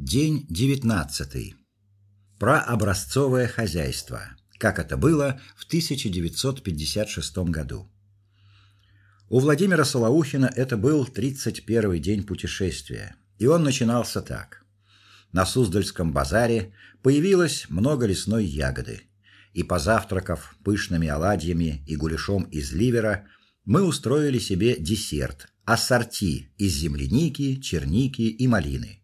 День девятнадцатый. Про образцовое хозяйство. Как это было в 1956 году. У Владимира Солоухина это был 31 день путешествия, и он начинался так: на Суздальском базаре появилось много лесной ягоды, и позавтракав пышными оладьями и гуляшом из ливера, мы устроили себе десерт ассорти из земляники, черники и малины.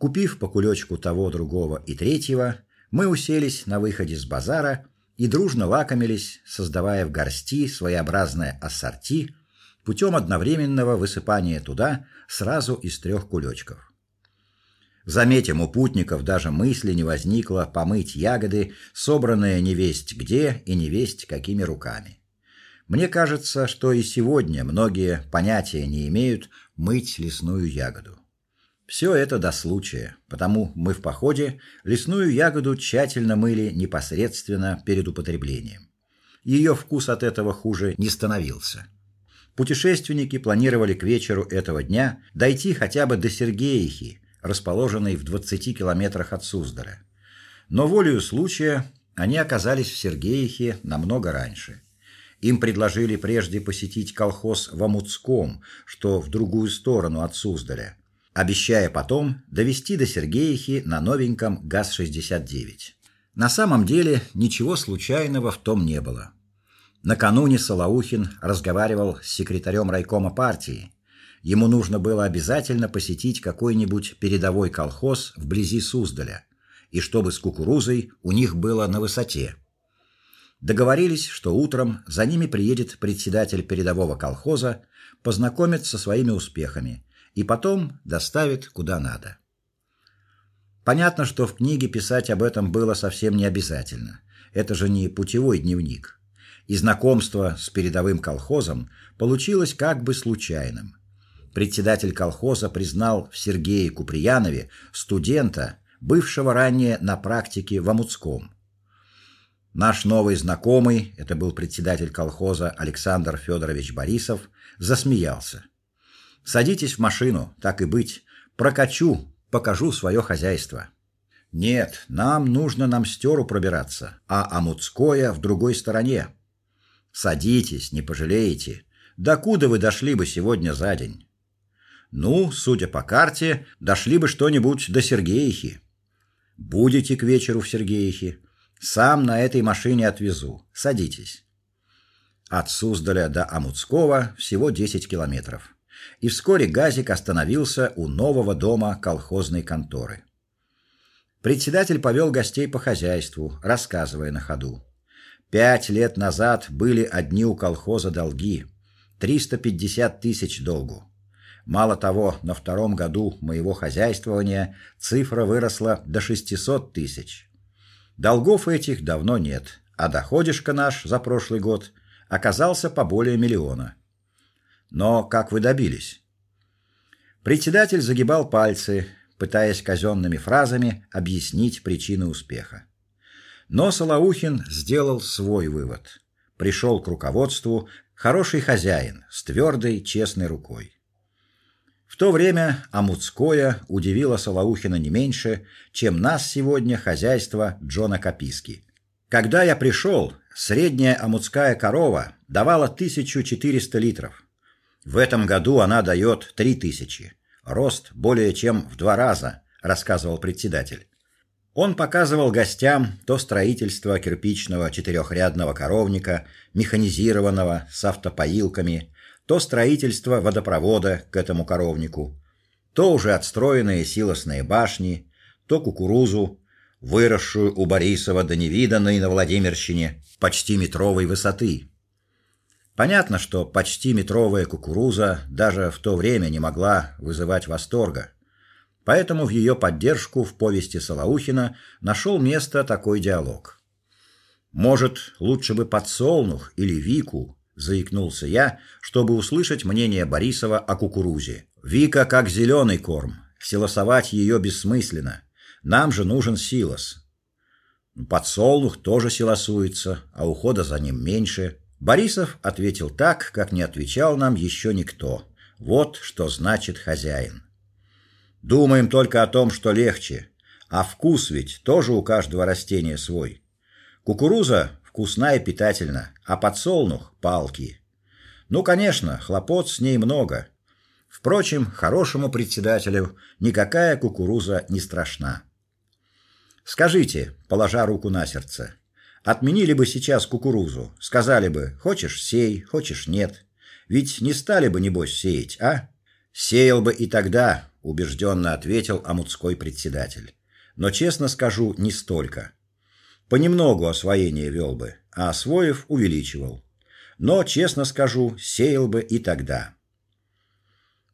Купив по кулечку того, другого и третьего, мы уселись на выходе с базара и дружно лакомились, создавая в горсти своеобразное ассорти путем одновременного высыпания туда сразу из трех кулечков. Заметим, у путников даже мысли не возникло помыть ягоды, собранные невесть где и невесть какими руками. Мне кажется, что и сегодня многие понятия не имеют мыть лесную ягоду. Все это до случая, потому мы в походе лесную ягоду тщательно мыли непосредственно перед употреблением. Ее вкус от этого хуже не становился. Путешественники планировали к вечеру этого дня дойти хотя бы до Сергеихи, расположенной в 20 километрах от Суздаля. Но волею случая они оказались в Сергеихе намного раньше. Им предложили прежде посетить колхоз в Амутском, что в другую сторону от Суздаля, обещая потом довести до Сергеихи на новеньком ГАЗ-69. На самом деле ничего случайного в том не было. Накануне Солоухин разговаривал с секретарем райкома партии. Ему нужно было обязательно посетить какой-нибудь передовой колхоз вблизи Суздаля, и чтобы с кукурузой у них было на высоте. Договорились, что утром за ними приедет председатель передового колхоза, познакомиться со своими успехами и потом доставит куда надо. Понятно, что в книге писать об этом было совсем не обязательно. Это же не путевой дневник. И знакомство с передовым колхозом получилось как бы случайным. Председатель колхоза признал в Сергее Куприянове студента, бывшего ранее на практике в Амутском. Наш новый знакомый, это был председатель колхоза Александр Федорович Борисов, засмеялся. Садитесь в машину, так и быть, прокачу, покажу свое хозяйство. Нет, нам нужно на Мстеру пробираться, а Амутское в другой стороне. Садитесь, не пожалеете. До куда вы дошли бы сегодня за день? Ну, судя по карте, дошли бы что-нибудь до Сергеихи. Будете к вечеру в Сергеихе. Сам на этой машине отвезу. Садитесь. От Суздаля до Амутского всего 10 километров и вскоре Газик остановился у нового дома колхозной конторы. Председатель повел гостей по хозяйству, рассказывая на ходу. Пять лет назад были одни у колхоза долги 350 тысяч долгу. Мало того, на втором году моего хозяйствования цифра выросла до 600 тысяч. Долгов этих давно нет, а доходишка наш за прошлый год оказался по более миллиона. Но как вы добились? Председатель загибал пальцы, пытаясь казенными фразами объяснить причины успеха. Но Солоухин сделал свой вывод. Пришел к руководству хороший хозяин с твердой, честной рукой. В то время Амутское удивило Солоухина не меньше, чем нас сегодня хозяйство Джона Каписки. Когда я пришел, средняя амутская корова давала 1400 литров. В этом году она дает три тысячи. Рост более чем в два раза, рассказывал председатель. Он показывал гостям то строительство кирпичного четырехрядного коровника, механизированного с автопоилками, то строительство водопровода к этому коровнику, то уже отстроенные силосные башни, то кукурузу, выросшую у Борисова до невиданной на Владимирщине почти метровой высоты. Понятно, что почти метровая кукуруза даже в то время не могла вызывать восторга. Поэтому в ее поддержку в повести Солоухина нашел место такой диалог. Может, лучше бы подсолнух или вику, заикнулся я, чтобы услышать мнение Борисова о кукурузе. Вика как зеленый корм, силосовать ее бессмысленно. Нам же нужен силос. Подсолнух тоже силосуется, а ухода за ним меньше. Борисов ответил так, как не отвечал нам еще никто. Вот что значит хозяин. Думаем только о том, что легче, а вкус ведь тоже у каждого растения свой. Кукуруза вкусна и питательна, а подсолнух палки. Ну, конечно, хлопот с ней много. Впрочем, хорошему председателю никакая кукуруза не страшна. Скажите, положа руку на сердце, отменили бы сейчас кукурузу, сказали бы: хочешь сей, хочешь нет. Ведь не стали бы небось сеять, а? Сеял бы и тогда, убежденно ответил амутской председатель. Но честно скажу, не столько. Понемногу освоение вел бы, а освоив увеличивал. Но честно скажу, сеял бы и тогда.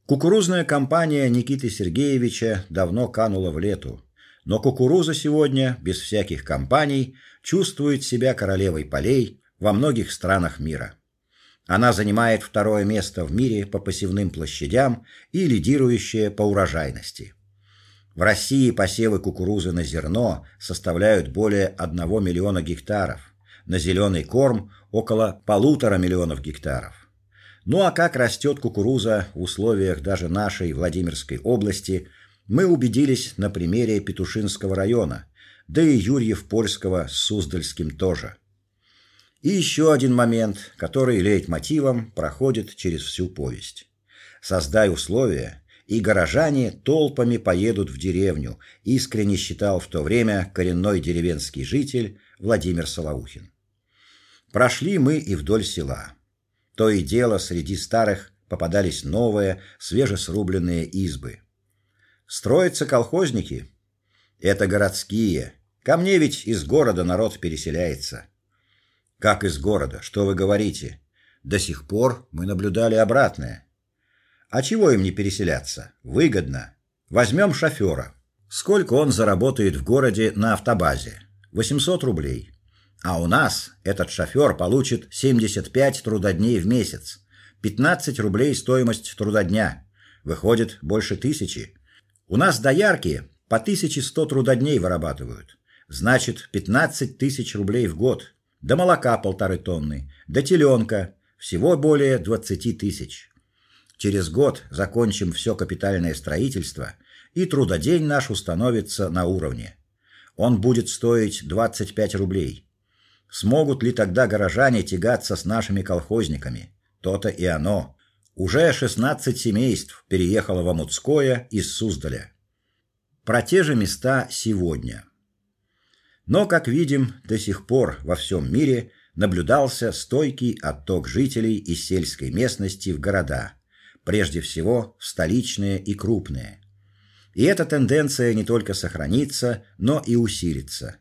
Кукурузная кампания Никиты Сергеевича давно канула в лету. Но кукуруза сегодня без всяких кампаний чувствует себя королевой полей во многих странах мира. Она занимает второе место в мире по посевным площадям и лидирующая по урожайности. В России посевы кукурузы на зерно составляют более 1 миллиона гектаров, на зеленый корм около полутора миллионов гектаров. Ну а как растет кукуруза в условиях даже нашей Владимирской области, мы убедились на примере Петушинского района, да и Юрьев-Польского с Суздальским тоже. И еще один момент, который лейтмотивом проходит через всю повесть. Создай условия, и горожане толпами поедут в деревню, искренне считал в то время коренной деревенский житель Владимир Солоухин. Прошли мы и вдоль села. То и дело среди старых попадались новые, свежесрубленные избы. Строятся колхозники. Это городские. Ко мне ведь из города народ переселяется. Как из города? Что вы говорите? До сих пор мы наблюдали обратное. А чего им не переселяться? Выгодно. Возьмем шофера. Сколько он заработает в городе на автобазе? 800 рублей. А у нас этот шофер получит 75 трудодней в месяц. 15 рублей стоимость трудодня. Выходит больше тысячи. У нас доярки по 1100 трудодней вырабатывают. Значит, 15 тысяч рублей в год до молока полторы тонны, до теленка всего более 20 тысяч. Через год закончим все капитальное строительство, и трудодень наш установится на уровне. Он будет стоить 25 рублей. Смогут ли тогда горожане тягаться с нашими колхозниками? То-то и оно. Уже 16 семейств переехало в Амутское из Суздаля. Про те же места сегодня. Но, как видим, до сих пор во всем мире наблюдался стойкий отток жителей из сельской местности в города, прежде всего в столичные и крупные. И эта тенденция не только сохранится, но и усилится.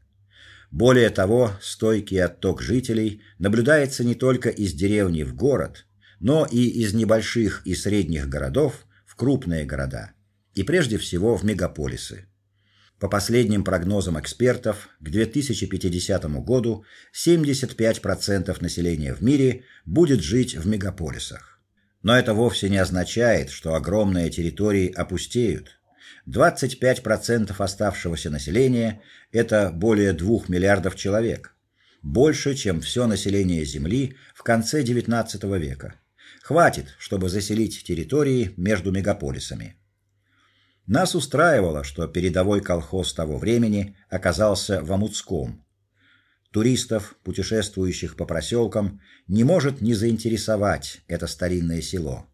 Более того, стойкий отток жителей наблюдается не только из деревни в город, но и из небольших и средних городов в крупные города, и прежде всего в мегаполисы. По последним прогнозам экспертов, к 2050 году 75% населения в мире будет жить в мегаполисах. Но это вовсе не означает, что огромные территории опустеют. 25% оставшегося населения это более 2 миллиардов человек, больше, чем все население Земли в конце XIX века. Хватит, чтобы заселить территории между мегаполисами. Нас устраивало, что передовой колхоз того времени оказался в Амутском. Туристов, путешествующих по проселкам, не может не заинтересовать это старинное село.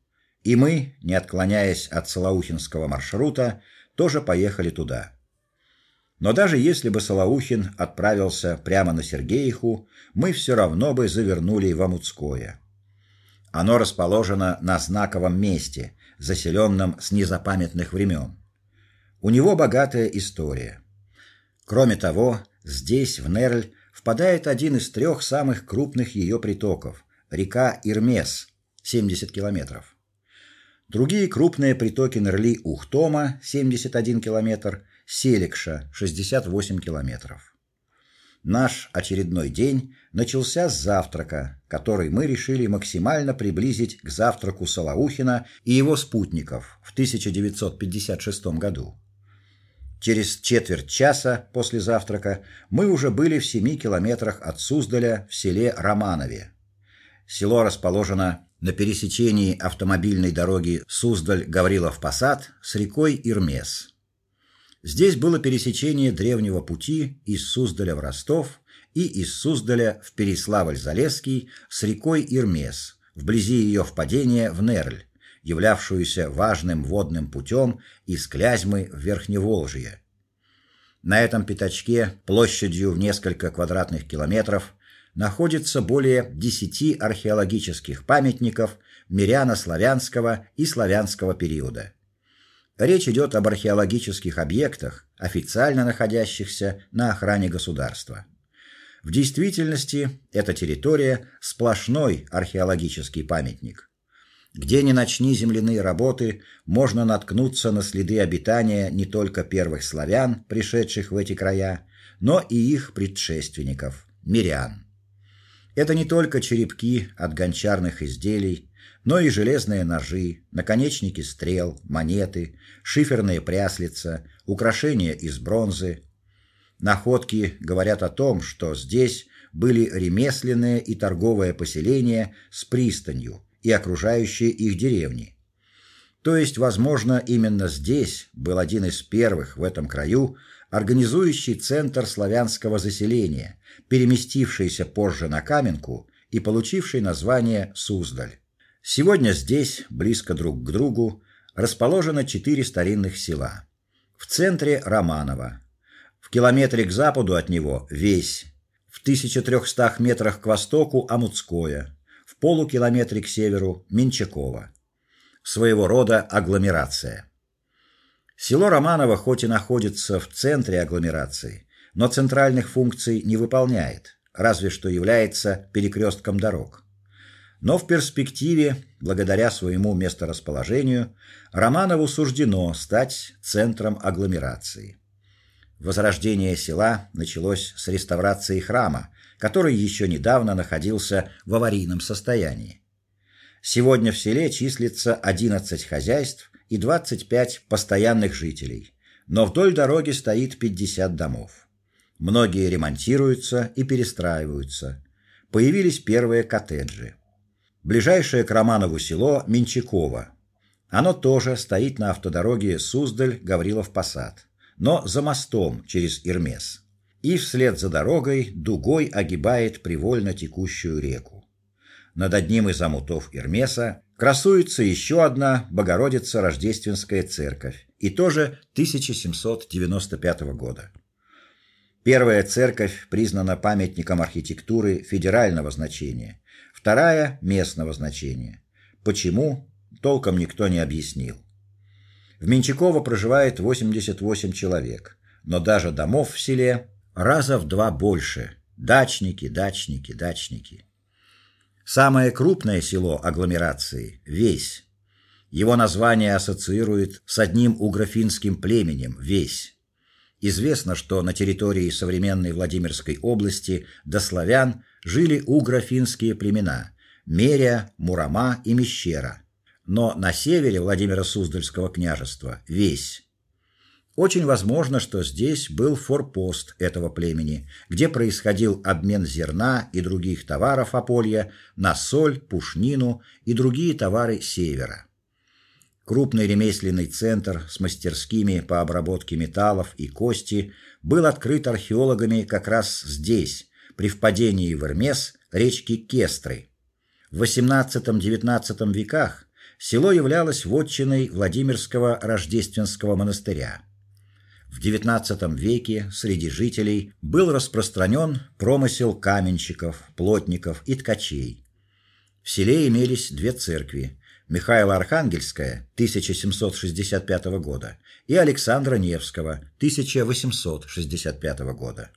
И мы, не отклоняясь от Солоухинского маршрута, тоже поехали туда. Но даже если бы Солоухин отправился прямо на Сергеиху, мы все равно бы завернули в Амутское. Оно расположено на знаковом месте, заселенном с незапамятных времен. У него богатая история. Кроме того, здесь в Нерль впадает один из трех самых крупных ее притоков река Ирмес 70 километров. Другие крупные притоки Нерли Ухтома 71 километр, Селикша 68 километров. Наш очередной день начался с завтрака, который мы решили максимально приблизить к завтраку Солоухина и его спутников в 1956 году. Через четверть часа после завтрака мы уже были в семи километрах от Суздаля в селе Романове. Село расположено на пересечении автомобильной дороги Суздаль-Гаврилов-Посад с рекой Ирмес. Здесь было пересечение древнего пути из Суздаля в Ростов и из Суздаля в Переславль-Залесский с рекой Ирмес, вблизи ее впадения в Нерль, являвшуюся важным водным путем из Клязьмы в Верхневолжье. На этом пятачке площадью в несколько квадратных километров находится более 10 археологических памятников миряно-славянского и славянского периода. Речь идет об археологических объектах, официально находящихся на охране государства. В действительности эта территория сплошной археологический памятник. Где ни начни земляные работы, можно наткнуться на следы обитания не только первых славян, пришедших в эти края, но и их предшественников мирян. Это не только черепки от гончарных изделий, но и железные ножи, наконечники стрел, монеты, шиферные пряслица, украшения из бронзы. Находки говорят о том, что здесь были ремесленные и торговые поселения с пристанью и окружающие их деревни. То есть, возможно, именно здесь был один из первых в этом краю организующий центр славянского заселения, переместившийся позже на Каменку и получивший название Суздаль. Сегодня здесь, близко друг к другу, расположено четыре старинных села. В центре Романово, в километре к западу от него Весь, в 1300 метрах к востоку Амутское, полукилометре к северу Менчаково. Своего рода агломерация. Село Романово хоть и находится в центре агломерации, но центральных функций не выполняет, разве что является перекрестком дорог. Но в перспективе, благодаря своему месторасположению, Романову суждено стать центром агломерации. Возрождение села началось с реставрации храма, который еще недавно находился в аварийном состоянии. Сегодня в селе числится 11 хозяйств и 25 постоянных жителей, но вдоль дороги стоит 50 домов. Многие ремонтируются и перестраиваются. Появились первые коттеджи. Ближайшее к Романову село Менчаково. Оно тоже стоит на автодороге Суздаль-Гаврилов-Посад, но за мостом через Ирмес. И вслед за дорогой дугой огибает привольно текущую реку. Над одним из амутов Ирмеса красуется еще одна Богородица Рождественская церковь, и тоже 1795 года. Первая церковь признана памятником архитектуры федерального значения, вторая местного значения. Почему толком никто не объяснил. В Менчаково проживает 88 человек, но даже домов в селе раза в два больше. Дачники, дачники, дачники. Самое крупное село агломерации Весь. Его название ассоциирует с одним угрофинским племенем Весь. Известно, что на территории современной Владимирской области до славян жили угрофинские племена Меря, Мурама и Мещера. Но на севере Владимира Суздальского княжества Весь очень возможно, что здесь был форпост этого племени, где происходил обмен зерна и других товаров Аполья на соль, пушнину и другие товары севера. Крупный ремесленный центр с мастерскими по обработке металлов и кости был открыт археологами как раз здесь, при впадении в Эрмес речки Кестры. В XVIII-XIX веках село являлось вотчиной Владимирского Рождественского монастыря. В XIX веке среди жителей был распространен промысел каменщиков, плотников и ткачей. В селе имелись две церкви: Михаила-Архангельская 1765 года и Александра Невского 1865 года.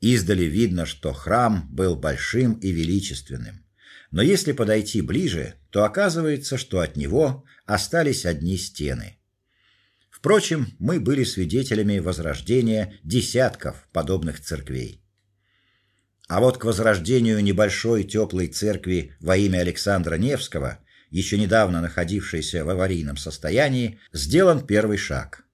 Издали видно, что храм был большим и величественным. Но если подойти ближе, то оказывается, что от него остались одни стены. Впрочем, мы были свидетелями возрождения десятков подобных церквей. А вот к возрождению небольшой теплой церкви во имя Александра Невского, еще недавно находившейся в аварийном состоянии, сделан первый шаг.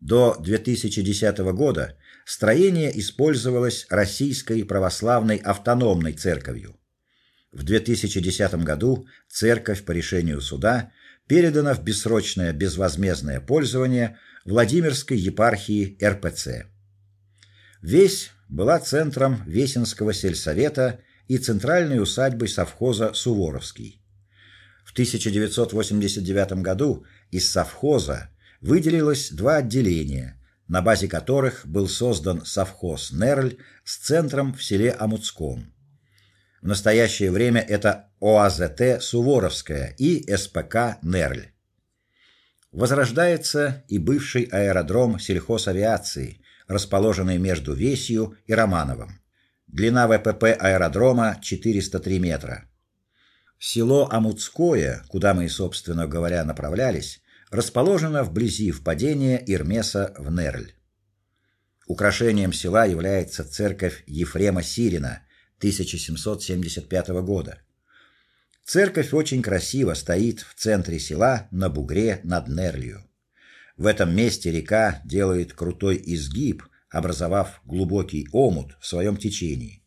До 2010 года строение использовалось Российской православной автономной церковью. В В 2010 году церковь по решению суда передана в бессрочное безвозмездное пользование Владимирской епархии РПЦ. Весь была центром Весенского сельсовета и центральной усадьбой совхоза Суворовский. В 1989 году из совхоза выделилось два отделения, на базе которых был создан совхоз Нерль с центром в селе Амуцком. В настоящее время это ОАЗТ Суворовская и СПК Нерль. Возрождается и бывший аэродром сельхозавиации, расположенный между Весью и Романовым. Длина ВПП аэродрома 403 метра. Село Амуцкое, куда мы, собственно говоря, направлялись, расположено вблизи впадения Ирмеса в Нерль. Украшением села является церковь Ефрема Сирина 1775 года. Церковь очень красиво стоит в центре села на бугре над Нерлью. В этом месте река делает крутой изгиб, образовав глубокий омут в своем течении.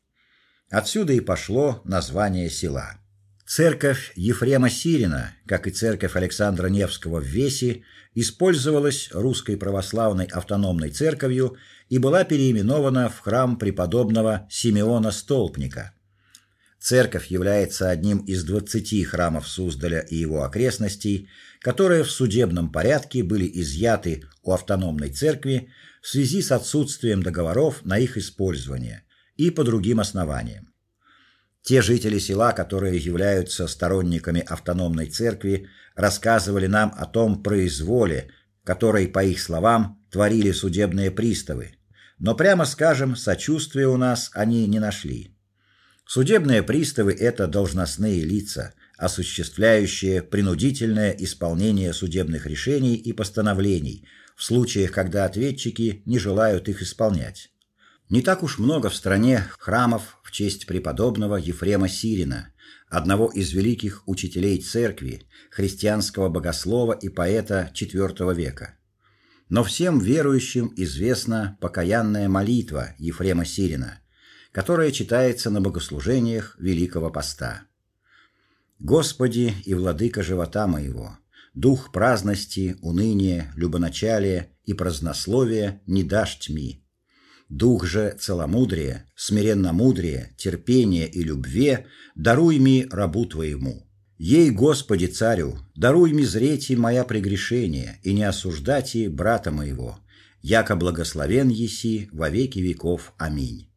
Отсюда и пошло название села. Церковь Ефрема Сирина, как и церковь Александра Невского в Весе, использовалась русской православной автономной церковью и была переименована в храм преподобного Симеона Столпника. Церковь является одним из 20 храмов Суздаля и его окрестностей, которые в судебном порядке были изъяты у автономной церкви в связи с отсутствием договоров на их использование и по другим основаниям. Те жители села, которые являются сторонниками автономной церкви, рассказывали нам о том произволе, который, по их словам, творили судебные приставы. Но прямо скажем, сочувствия у нас они не нашли. Судебные приставы это должностные лица, осуществляющие принудительное исполнение судебных решений и постановлений в случаях, когда ответчики не желают их исполнять. Не так уж много в стране храмов в честь преподобного Ефрема Сирина, одного из великих учителей церкви, христианского богослова и поэта IV века. Но всем верующим известна покаянная молитва Ефрема Сирина, которая читается на богослужениях Великого поста. Господи и владыка живота моего, дух праздности, уныния, любоначалия и празднословия не дашь тьми Дух же целомудрия, смиренномудрия, терпения и любви даруй ми рабу твоему. Ей, Господи царю, даруй ми зреть моя прегрешение и не осуждати брата моего, яко благословен еси во веки веков. Аминь.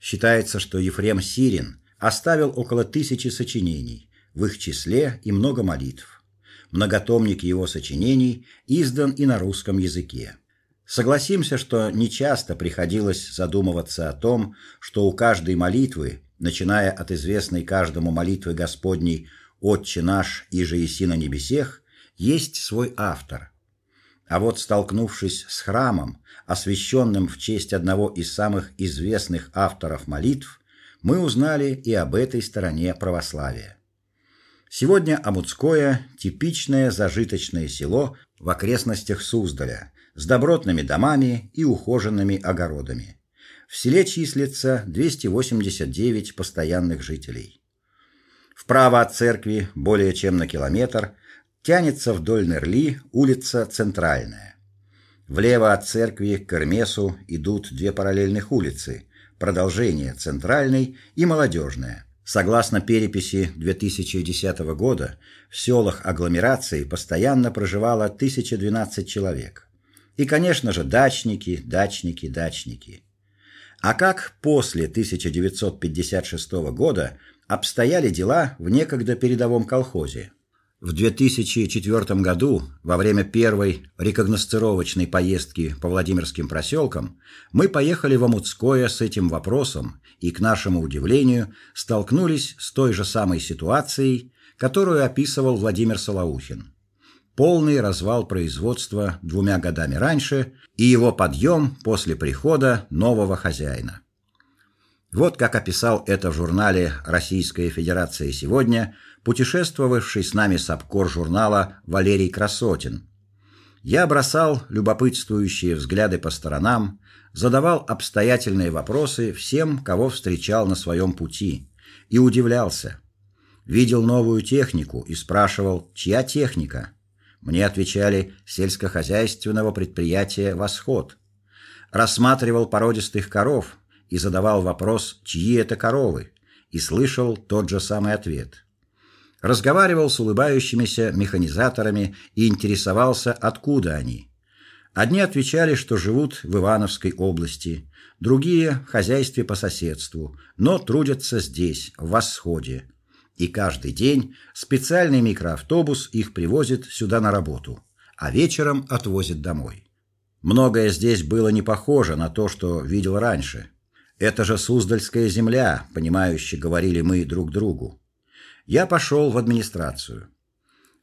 Считается, что Ефрем Сирин оставил около тысячи сочинений, в их числе и много молитв. Многотомник его сочинений издан и на русском языке. Согласимся, что нечасто приходилось задумываться о том, что у каждой молитвы, начиная от известной каждому молитвы Господней «Отче наш, иже еси на небесех», есть свой автор. А вот столкнувшись с храмом, освященным в честь одного из самых известных авторов молитв, мы узнали и об этой стороне православия. Сегодня Амутское типичное зажиточное село в окрестностях Суздаля, с добротными домами и ухоженными огородами. В селе числится 289 постоянных жителей. Вправо от церкви, более чем на километр, тянется вдоль Нерли улица Центральная. Влево от церкви к Эрмесу идут две параллельных улицы: продолжение Центральной и Молодежная. Согласно переписи 2010 года, в селах агломерации постоянно проживало 1012 человек. И, конечно же, дачники, дачники, дачники. А как после 1956 года обстояли дела в некогда передовом колхозе? В 2004 году, во время первой рекогносцировочной поездки по Владимирским проселкам, мы поехали в Амутское с этим вопросом и, к нашему удивлению, столкнулись с той же самой ситуацией, которую описывал Владимир Солоухин полный развал производства двумя годами раньше и его подъем после прихода нового хозяина. Вот как описал это в журнале Российская Федерация сегодня путешествовавший с нами сабкор журнала Валерий Красотин. Я бросал любопытствующие взгляды по сторонам, задавал обстоятельные вопросы всем, кого встречал на своем пути, и удивлялся. Видел новую технику и спрашивал: "Чья техника?" Мне отвечали: "Сельскохозяйственного предприятия Восход". Рассматривал породистых коров и задавал вопрос: "Чьи это коровы?" и слышал тот же самый ответ. Разговаривал с улыбающимися механизаторами и интересовался, откуда они. Одни отвечали, что живут в Ивановской области, другие в хозяйстве по соседству, но трудятся здесь, в Восходе. И каждый день специальный микроавтобус их привозит сюда на работу, а вечером отвозит домой. Многое здесь было не похоже на то, что видел раньше. Это же Суздальская земля, понимающе говорили мы друг другу. Я пошел в администрацию.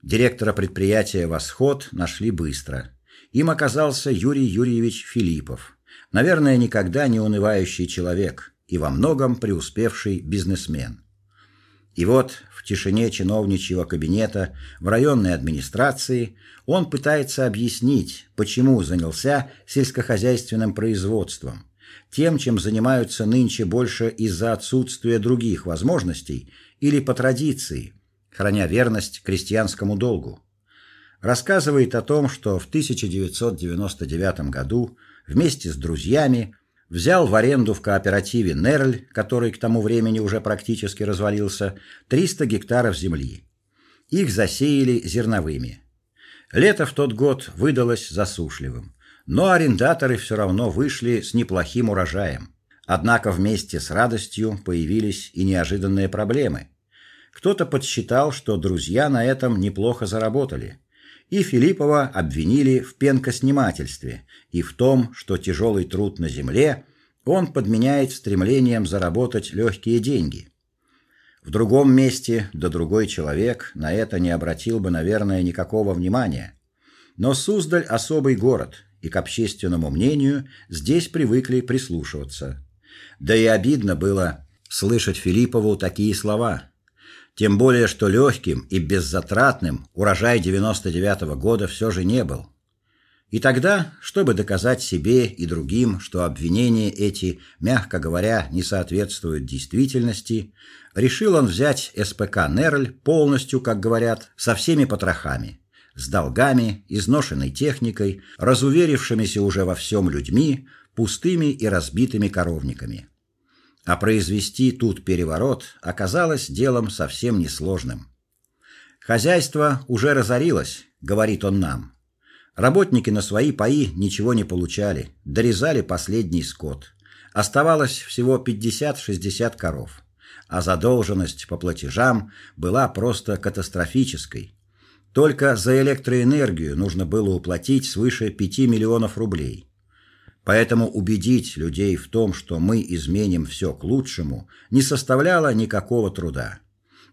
Директора предприятия Восход нашли быстро. Им оказался Юрий Юрьевич Филиппов. Наверное, никогда не унывающий человек и во многом преуспевший бизнесмен. И вот в тишине чиновничьего кабинета в районной администрации он пытается объяснить, почему занялся сельскохозяйственным производством, тем, чем занимаются нынче больше из-за отсутствия других возможностей или по традиции, храня верность крестьянскому долгу. Рассказывает о том, что в 1999 году вместе с друзьями взял в аренду в кооперативе Нерль, который к тому времени уже практически развалился, 300 гектаров земли. Их засеяли зерновыми. Лето в тот год выдалось засушливым, но арендаторы все равно вышли с неплохим урожаем. Однако вместе с радостью появились и неожиданные проблемы. Кто-то подсчитал, что друзья на этом неплохо заработали и Филиппова обвинили в пенкоснимательстве и в том, что тяжелый труд на земле он подменяет стремлением заработать легкие деньги. В другом месте да другой человек на это не обратил бы, наверное, никакого внимания. Но Суздаль особый город, и к общественному мнению здесь привыкли прислушиваться. Да и обидно было слышать Филиппову такие слова: тем более, что легким и беззатратным урожай 99 -го года все же не был. И тогда, чтобы доказать себе и другим, что обвинения эти, мягко говоря, не соответствуют действительности, решил он взять СПК Нерль полностью, как говорят, со всеми потрохами, с долгами, изношенной техникой, разуверившимися уже во всем людьми, пустыми и разбитыми коровниками. А произвести тут переворот оказалось делом совсем несложным. Хозяйство уже разорилось, говорит он нам. Работники на свои паи ничего не получали, дорезали последний скот. Оставалось всего 50-60 коров, а задолженность по платежам была просто катастрофической. Только за электроэнергию нужно было уплатить свыше 5 миллионов рублей. Поэтому убедить людей в том, что мы изменим все к лучшему, не составляло никакого труда.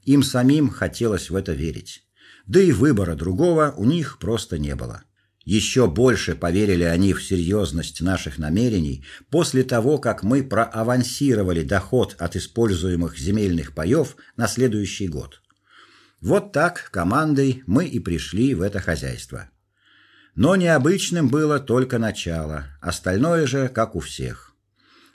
Им самим хотелось в это верить. Да и выбора другого у них просто не было. Еще больше поверили они в серьезность наших намерений после того, как мы проавансировали доход от используемых земельных паёв на следующий год. Вот так командой мы и пришли в это хозяйство. Но необычным было только начало, остальное же как у всех.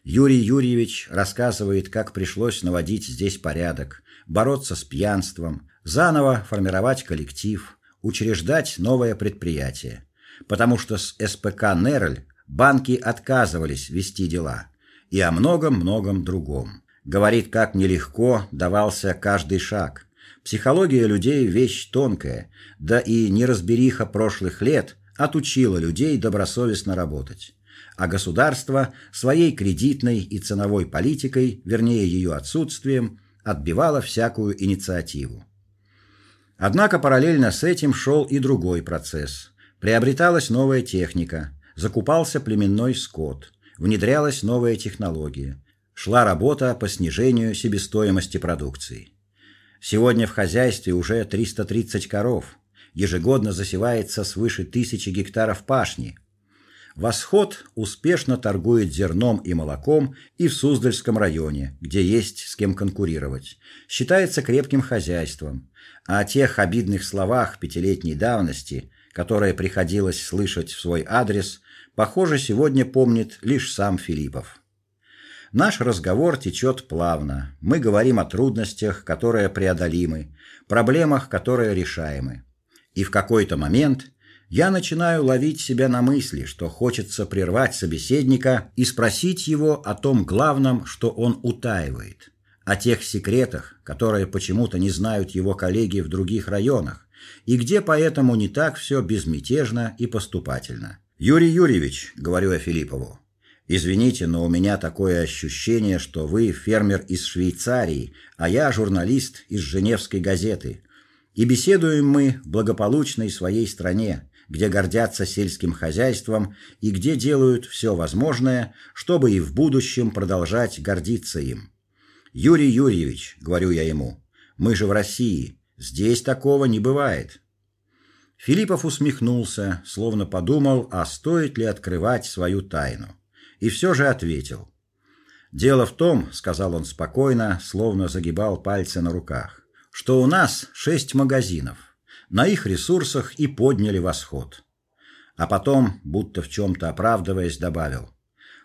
Юрий Юрьевич рассказывает, как пришлось наводить здесь порядок, бороться с пьянством, заново формировать коллектив, учреждать новое предприятие, потому что с СПК Нерль банки отказывались вести дела, и о многом-многом другом. Говорит, как нелегко давался каждый шаг. Психология людей вещь тонкая, да и неразбериха прошлых лет отучила людей добросовестно работать, а государство своей кредитной и ценовой политикой, вернее ее отсутствием, отбивало всякую инициативу. Однако параллельно с этим шел и другой процесс. Приобреталась новая техника, закупался племенной скот, внедрялась новая технология, шла работа по снижению себестоимости продукции. Сегодня в хозяйстве уже 330 коров, ежегодно засевается свыше тысячи гектаров пашни. Восход успешно торгует зерном и молоком и в Суздальском районе, где есть с кем конкурировать. Считается крепким хозяйством. А о тех обидных словах пятилетней давности, которые приходилось слышать в свой адрес, похоже, сегодня помнит лишь сам Филиппов. Наш разговор течет плавно. Мы говорим о трудностях, которые преодолимы, проблемах, которые решаемы. И в какой-то момент я начинаю ловить себя на мысли, что хочется прервать собеседника и спросить его о том главном, что он утаивает, о тех секретах, которые почему-то не знают его коллеги в других районах, и где поэтому не так все безмятежно и поступательно. Юрий Юрьевич, говорю я Филиппову. Извините, но у меня такое ощущение, что вы фермер из Швейцарии, а я журналист из Женевской газеты. И беседуем мы в благополучной своей стране, где гордятся сельским хозяйством и где делают все возможное, чтобы и в будущем продолжать гордиться им. Юрий Юрьевич, говорю я ему. Мы же в России. Здесь такого не бывает. Филиппов усмехнулся, словно подумал, а стоит ли открывать свою тайну и все же ответил. Дело в том, сказал он спокойно, словно загибал пальцы на руках, что у нас шесть магазинов. На их ресурсах и подняли восход. А потом, будто в чем то оправдываясь, добавил: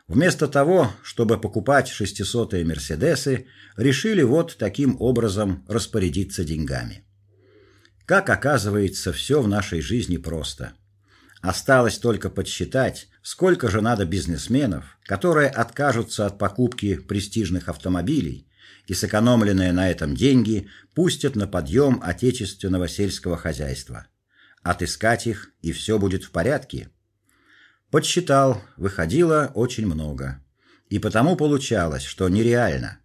Вместо того, чтобы покупать шестисотые Мерседесы, решили вот таким образом распорядиться деньгами. Как оказывается, все в нашей жизни просто. Осталось только подсчитать, сколько же надо бизнесменов, которые откажутся от покупки престижных автомобилей и сэкономленные на этом деньги пустят на подъем отечественного сельского хозяйства. Отыскать их, и все будет в порядке. Подсчитал, выходило очень много. И потому получалось, что нереально.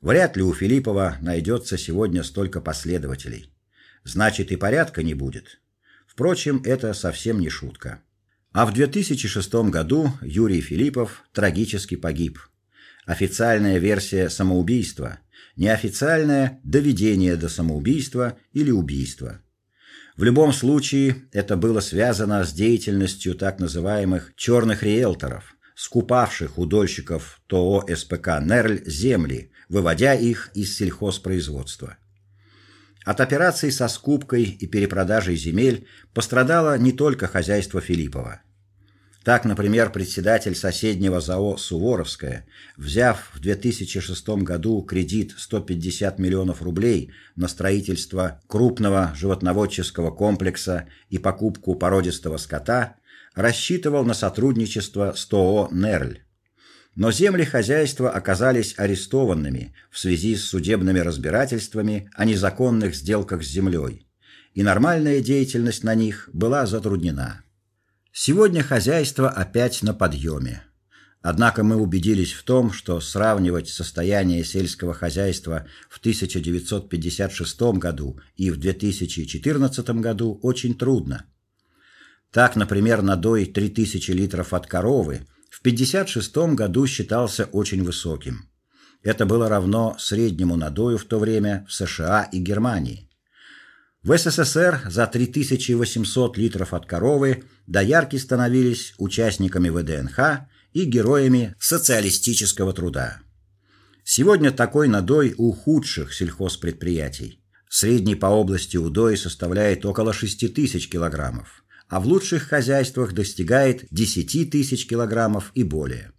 Вряд ли у Филиппова найдется сегодня столько последователей. Значит, и порядка не будет. Впрочем, это совсем не шутка. А в 2006 году Юрий Филиппов трагически погиб. Официальная версия самоубийства, неофициальное доведение до самоубийства или убийства. В любом случае это было связано с деятельностью так называемых черных риэлторов, скупавших у дольщиков ТО СПК Нерль земли, выводя их из сельхозпроизводства. От операций со скупкой и перепродажей земель пострадало не только хозяйство Филиппова. Так, например, председатель соседнего ЗАО Суворовское, взяв в 2006 году кредит 150 миллионов рублей на строительство крупного животноводческого комплекса и покупку породистого скота, рассчитывал на сотрудничество с ТО Нерль но земли хозяйства оказались арестованными в связи с судебными разбирательствами о незаконных сделках с землей, и нормальная деятельность на них была затруднена. Сегодня хозяйство опять на подъеме. Однако мы убедились в том, что сравнивать состояние сельского хозяйства в 1956 году и в 2014 году очень трудно. Так, например, надой 3000 литров от коровы в 56 году считался очень высоким. Это было равно среднему надою в то время в США и Германии. В СССР за 3800 литров от коровы доярки становились участниками ВДНХ и героями социалистического труда. Сегодня такой надой у худших сельхозпредприятий. Средний по области удой составляет около 6 тысяч килограммов а в лучших хозяйствах достигает 10 тысяч килограммов и более.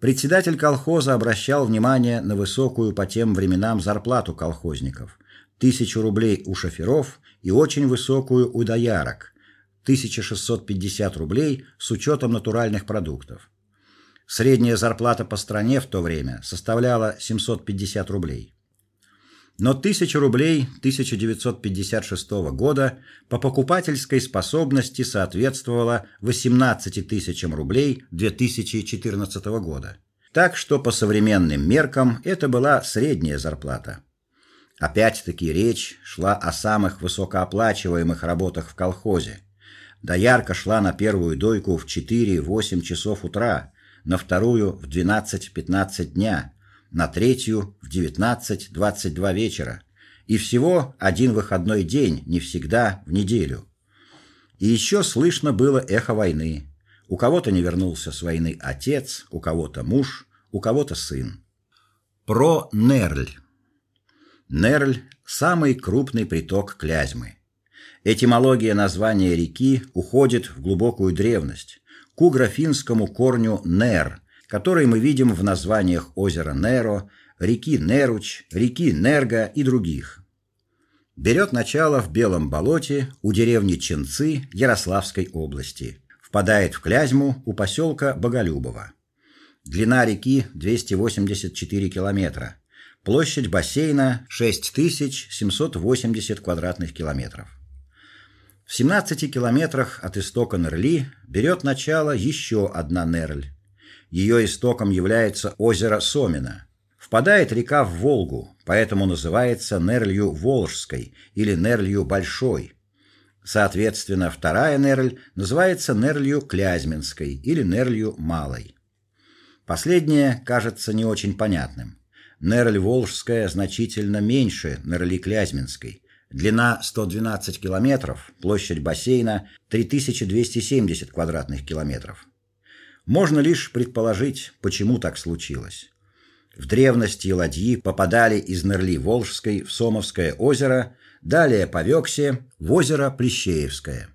Председатель колхоза обращал внимание на высокую по тем временам зарплату колхозников тысячу рублей у шоферов и очень высокую у доярок 1650 рублей с учетом натуральных продуктов. Средняя зарплата по стране в то время составляла 750 рублей но 1000 рублей 1956 года по покупательской способности соответствовало 18 тысячам рублей 2014 года. Так что по современным меркам это была средняя зарплата. Опять-таки речь шла о самых высокооплачиваемых работах в колхозе. Доярка шла на первую дойку в 4-8 часов утра, на вторую в 12-15 дня на третью в 19:22 вечера, и всего один выходной день, не всегда в неделю. И еще слышно было эхо войны. У кого-то не вернулся с войны отец, у кого-то муж, у кого-то сын. Про Нерль. Нерль самый крупный приток Клязьмы. Этимология названия реки уходит в глубокую древность, к угрофинскому корню нер, которые мы видим в названиях озера Неро, реки Неруч, реки Нерга и других. Берет начало в Белом болоте у деревни Ченцы Ярославской области. Впадает в Клязьму у поселка Боголюбово. Длина реки 284 километра. Площадь бассейна 6780 квадратных километров. В 17 километрах от истока Нерли берет начало еще одна Нерль. Ее истоком является озеро Сомина. Впадает река в Волгу, поэтому называется Нерлью Волжской или Нерлью Большой. Соответственно, вторая Нерль называется Нерлью Клязьминской или Нерлью Малой. Последнее кажется не очень понятным. Нерль Волжская значительно меньше Нерли Клязьминской. Длина 112 километров, площадь бассейна 3270 квадратных километров. Можно лишь предположить, почему так случилось. В древности ладьи попадали из Нерли Волжской в Сомовское озеро, далее по Вёксе в озеро Плещеевское.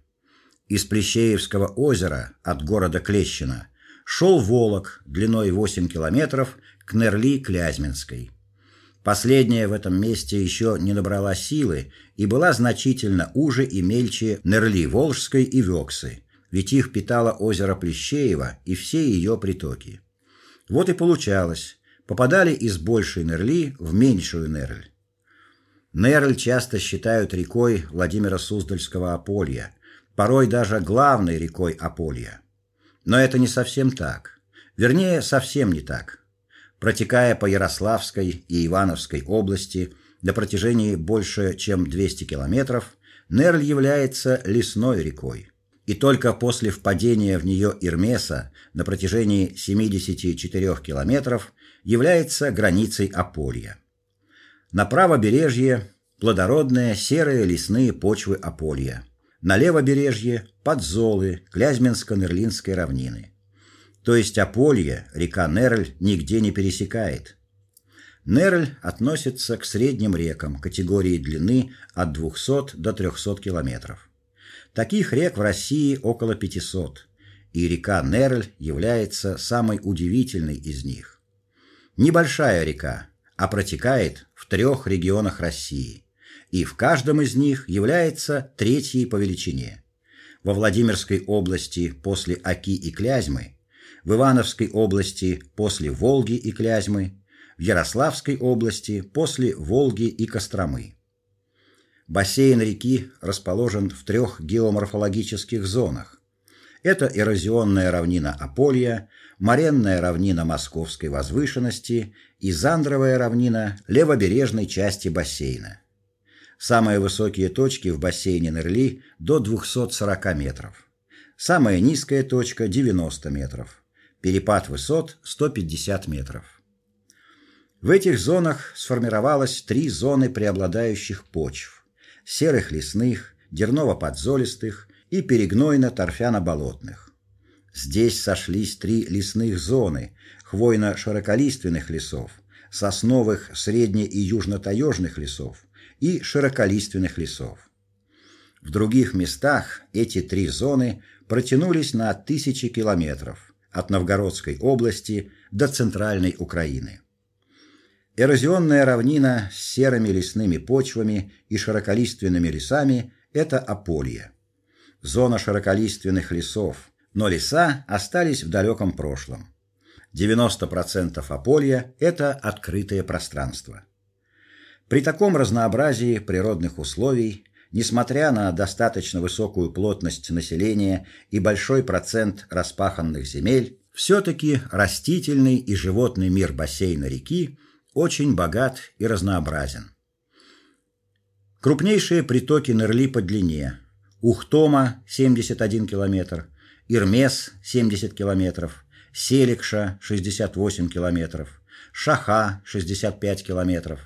Из Плещеевского озера от города Клещина шел Волок длиной 8 километров к Нерли-Клязьминской. Последняя в этом месте еще не набрала силы и была значительно уже и мельче Нерли-Волжской и Вёксы, ведь их питало озеро Плещеево и все ее притоки. Вот и получалось, попадали из большей Нерли в меньшую Нерль. Нерль часто считают рекой Владимира Суздальского Аполья, порой даже главной рекой Аполья. Но это не совсем так. Вернее, совсем не так. Протекая по Ярославской и Ивановской области на протяжении больше чем 200 километров, Нерль является лесной рекой. И только после впадения в нее Ирмеса на протяжении 74 километров является границей Аполья. На правобережье плодородные серые лесные почвы Аполья на левобережье подзолы Клязьминско-Нерлинской равнины. То есть Аполье река Нерль нигде не пересекает. Нерль относится к средним рекам категории длины от 200 до 300 километров. Таких рек в России около 500, и река Нерль является самой удивительной из них. Небольшая река, а протекает в трех регионах России и в каждом из них является третьей по величине. Во Владимирской области после Оки и Клязьмы, в Ивановской области после Волги и Клязьмы, в Ярославской области после Волги и Костромы. Бассейн реки расположен в трех геоморфологических зонах. Это эрозионная равнина Аполья, моренная равнина Московской возвышенности и зандровая равнина левобережной части бассейна. Самые высокие точки в бассейне Нерли до 240 метров. Самая низкая точка 90 метров. Перепад высот 150 метров. В этих зонах сформировалось три зоны преобладающих почв: серых лесных, дерново-подзолистых и перегнойно-торфяно-болотных. Здесь сошлись три лесных зоны: хвойно-широколиственных лесов, сосновых, средне- и южно-таежных лесов и широколиственных лесов. В других местах эти три зоны протянулись на тысячи километров от Новгородской области до центральной Украины. Эрозионная равнина с серыми лесными почвами и широколиственными лесами это Аполье. Зона широколиственных лесов, но леса остались в далеком прошлом. 90% Аполья это открытое пространство. При таком разнообразии природных условий, несмотря на достаточно высокую плотность населения и большой процент распаханных земель, все таки растительный и животный мир бассейна реки очень богат и разнообразен. Крупнейшие притоки Нерли по длине: Ухтома 71 километр, Ирмес 70 километров, Селикша 68 километров, Шаха 65 километров,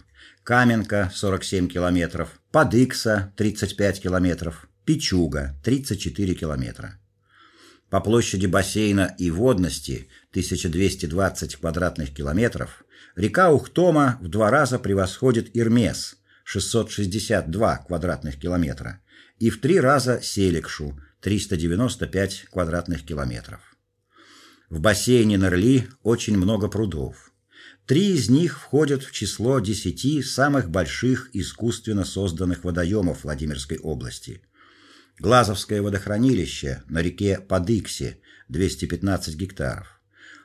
Каменка 47 километров, Подыкса 35 километров, Пичуга 34 километра. По площади бассейна и водности 1220 квадратных километров река Ухтома в два раза превосходит Ирмес 662 квадратных километра и в три раза Селикшу 395 квадратных километров. В бассейне Нерли очень много прудов. Три из них входят в число десяти самых больших искусственно созданных водоемов Владимирской области. Глазовское водохранилище на реке Подыксе 215 гектаров.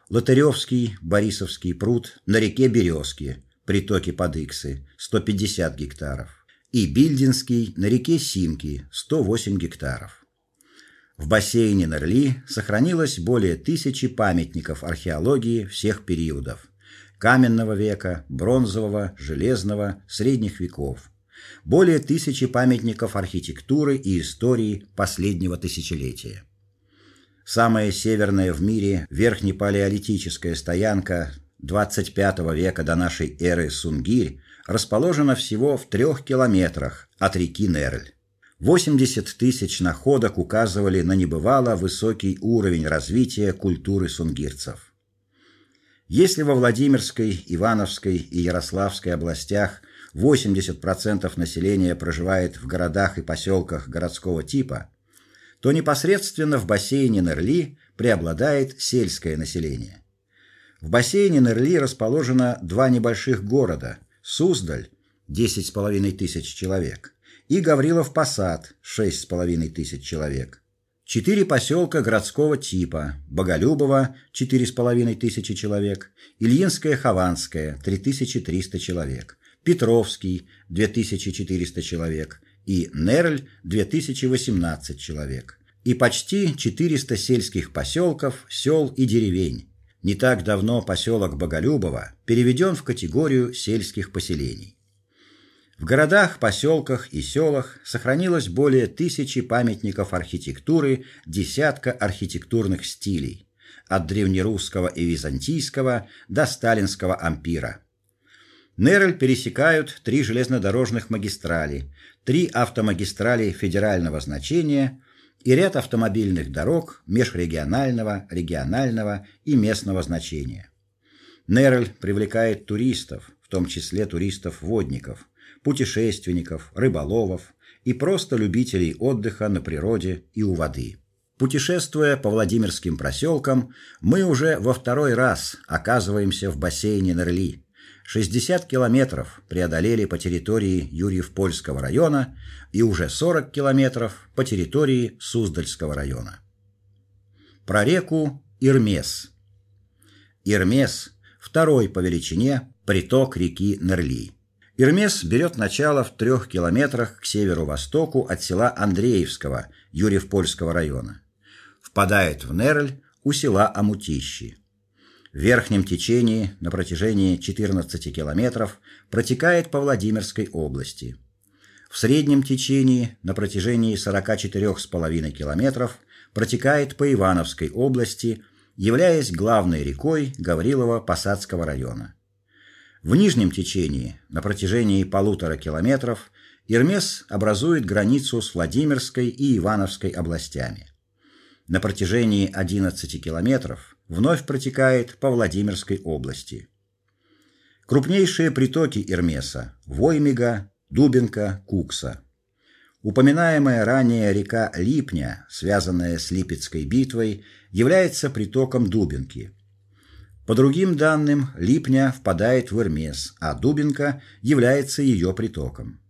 Лотаревский Борисовский пруд на реке Березки, притоке Подыксы 150 гектаров. И Бильдинский на реке Симки 108 гектаров. В бассейне Нерли сохранилось более тысячи памятников археологии всех периодов: каменного века, бронзового, железного, средних веков. Более тысячи памятников архитектуры и истории последнего тысячелетия. Самая северная в мире верхнепалеолитическая стоянка 25 века до нашей эры Сунгирь расположена всего в трех километрах от реки Нерль. 80 тысяч находок указывали на небывало высокий уровень развития культуры сунгирцев. Если во Владимирской, Ивановской и Ярославской областях 80% населения проживает в городах и поселках городского типа, то непосредственно в бассейне Нерли преобладает сельское население. В бассейне Нерли расположено два небольших города: Суздаль 10,5 тысяч человек и Гаврилов Посад 6,5 тысяч человек. Четыре поселка городского типа: Боголюбово 4,5 тысячи человек, Ильинское Хованское 3300 человек, Петровский 2400 человек и Нерль 2018 человек. И почти 400 сельских поселков, сел и деревень. Не так давно поселок Боголюбово переведен в категорию сельских поселений. В городах, поселках и селах сохранилось более тысячи памятников архитектуры, десятка архитектурных стилей, от древнерусского и византийского до сталинского ампира. Нерль пересекают три железнодорожных магистрали, три автомагистрали федерального значения и ряд автомобильных дорог межрегионального, регионального и местного значения. Нерль привлекает туристов, в том числе туристов-водников, путешественников, рыболовов и просто любителей отдыха на природе и у воды. Путешествуя по Владимирским проселкам, мы уже во второй раз оказываемся в бассейне Нерли. 60 километров преодолели по территории Юрьев-Польского района и уже 40 километров по территории Суздальского района. Про реку Ирмес. Ирмес второй по величине приток реки Нерли. Ирмес берет начало в трех километрах к северо-востоку от села Андреевского Юрьев-Польского района. Впадает в Нерль у села Амутищи. В верхнем течении на протяжении 14 километров протекает по Владимирской области. В среднем течении на протяжении 44,5 километров протекает по Ивановской области, являясь главной рекой Гаврилово-Посадского района. В нижнем течении на протяжении полутора километров Ирмес образует границу с Владимирской и Ивановской областями. На протяжении 11 километров вновь протекает по Владимирской области. Крупнейшие притоки Ирмеса: Воймига, Дубинка, Кукса. Упоминаемая ранее река Липня, связанная с Липецкой битвой, является притоком Дубинки. По другим данным, Липня впадает в Ирмес, а Дубинка является ее притоком.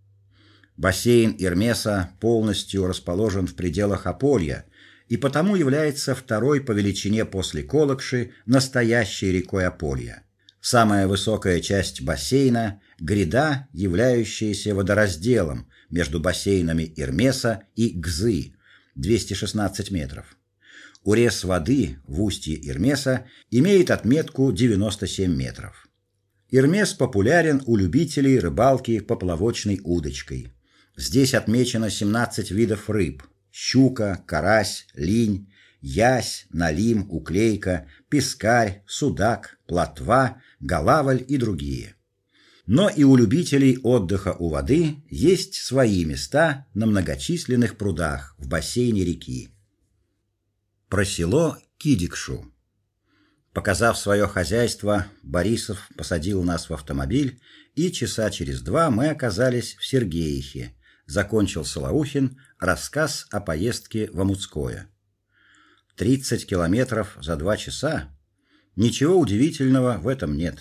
Бассейн Ирмеса полностью расположен в пределах Аполья и потому является второй по величине после Колокши настоящей рекой Аполья. Самая высокая часть бассейна гряда, являющаяся водоразделом между бассейнами Ирмеса и Гзы 216 метров. Урез воды в устье Ирмеса имеет отметку 97 метров. Ирмес популярен у любителей рыбалки поплавочной удочкой. Здесь отмечено 17 видов рыб: щука, карась, линь, ясь, налим, уклейка, пескарь, судак, плотва, голавль и другие. Но и у любителей отдыха у воды есть свои места на многочисленных прудах в бассейне реки. Про село Кидикшу. Показав свое хозяйство, Борисов посадил нас в автомобиль, и часа через два мы оказались в Сергеихе. Закончил Солоухин рассказ о поездке в Амутское. 30 километров за два часа. Ничего удивительного в этом нет.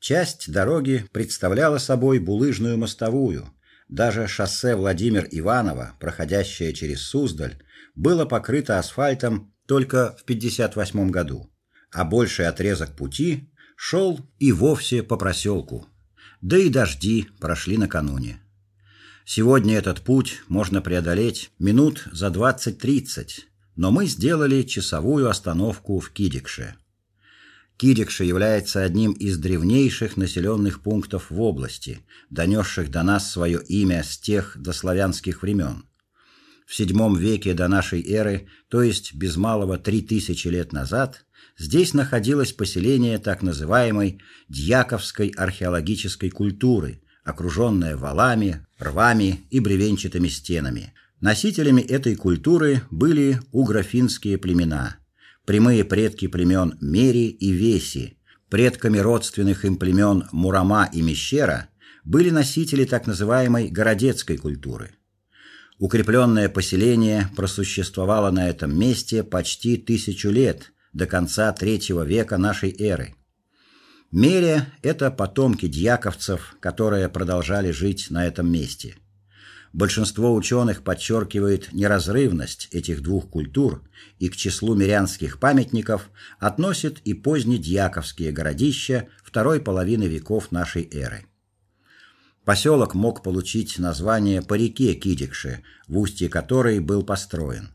Часть дороги представляла собой булыжную мостовую. Даже шоссе Владимир Иваново, проходящее через Суздаль, было покрыто асфальтом только в 58 году, а больший отрезок пути шел и вовсе по проселку. Да и дожди прошли накануне. Сегодня этот путь можно преодолеть минут за 20-30, но мы сделали часовую остановку в Кидикше. Кидикша является одним из древнейших населенных пунктов в области, донесших до нас свое имя с тех дославянских времен. В VII веке до нашей эры, то есть без малого 3000 лет назад, здесь находилось поселение так называемой Дьяковской археологической культуры, окруженное валами, рвами и бревенчатыми стенами. Носителями этой культуры были угрофинские племена – прямые предки племен Мери и Веси, предками родственных им племен Мурама и Мещера, были носители так называемой городецкой культуры. Укрепленное поселение просуществовало на этом месте почти тысячу лет, до конца третьего века нашей эры. Мерия это потомки дьяковцев, которые продолжали жить на этом месте. Большинство ученых подчеркивает неразрывность этих двух культур и к числу мирянских памятников относит и позднедьяковские городища второй половины веков нашей эры. Поселок мог получить название по реке Кидикше, в устье которой был построен.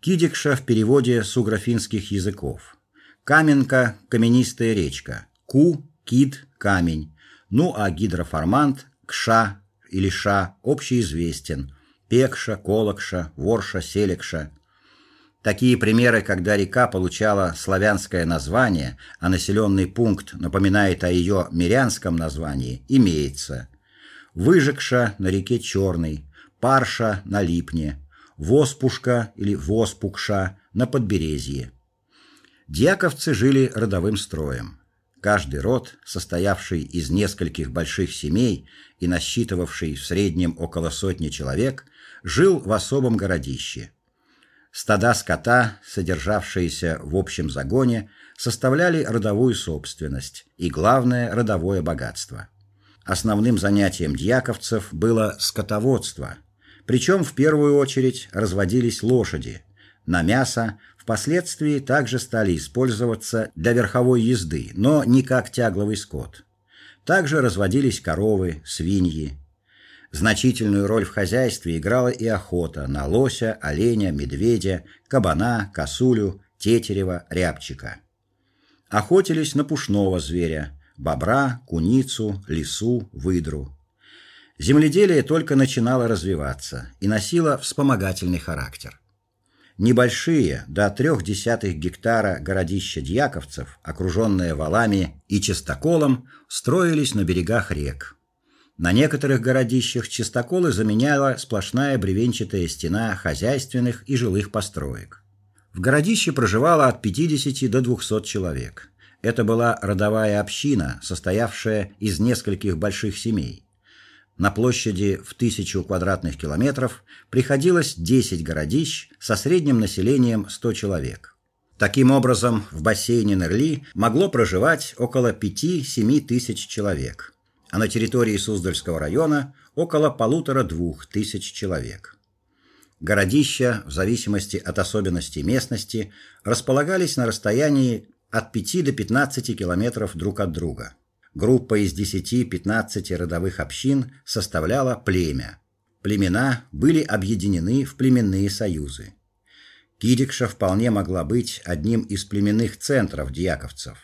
Кидикша в переводе с угрофинских языков. Каменка каменистая речка. Ку кид камень. Ну а гидроформант кша или ша общеизвестен: Пекша, Колокша, Ворша, Селекша. Такие примеры, когда река получала славянское название, а населенный пункт напоминает о ее мирянском названии, имеется. Выжекша на реке Черной, Парша на Липне, Воспушка или Воспукша на Подберезье. Дьяковцы жили родовым строем. Каждый род, состоявший из нескольких больших семей и насчитывавший в среднем около сотни человек, жил в особом городище. Стада скота, содержавшиеся в общем загоне, составляли родовую собственность и главное родовое богатство. Основным занятием дьяковцев было скотоводство, причем в первую очередь разводились лошади. На мясо впоследствии также стали использоваться для верховой езды, но не как тягловый скот. Также разводились коровы, свиньи. Значительную роль в хозяйстве играла и охота на лося, оленя, медведя, кабана, косулю, тетерева, рябчика. Охотились на пушного зверя: бобра, куницу, лису, выдру. Земледелие только начинало развиваться и носило вспомогательный характер. Небольшие, до трех десятых гектара городища дьяковцев, окруженные валами и чистоколом, строились на берегах рек. На некоторых городищах чистоколы заменяла сплошная бревенчатая стена хозяйственных и жилых построек. В городище проживало от 50 до 200 человек. Это была родовая община, состоявшая из нескольких больших семей. На площади в тысячу квадратных километров приходилось 10 городищ со средним населением 100 человек. Таким образом, в бассейне Нерли могло проживать около 5-7 тысяч человек, а на территории Суздальского района около полутора-двух тысяч человек. Городища, в зависимости от особенностей местности, располагались на расстоянии от 5 до 15 километров друг от друга. Группа из 10-15 родовых общин составляла племя. Племена были объединены в племенные союзы. Кидикша вполне могла быть одним из племенных центров дьяковцев,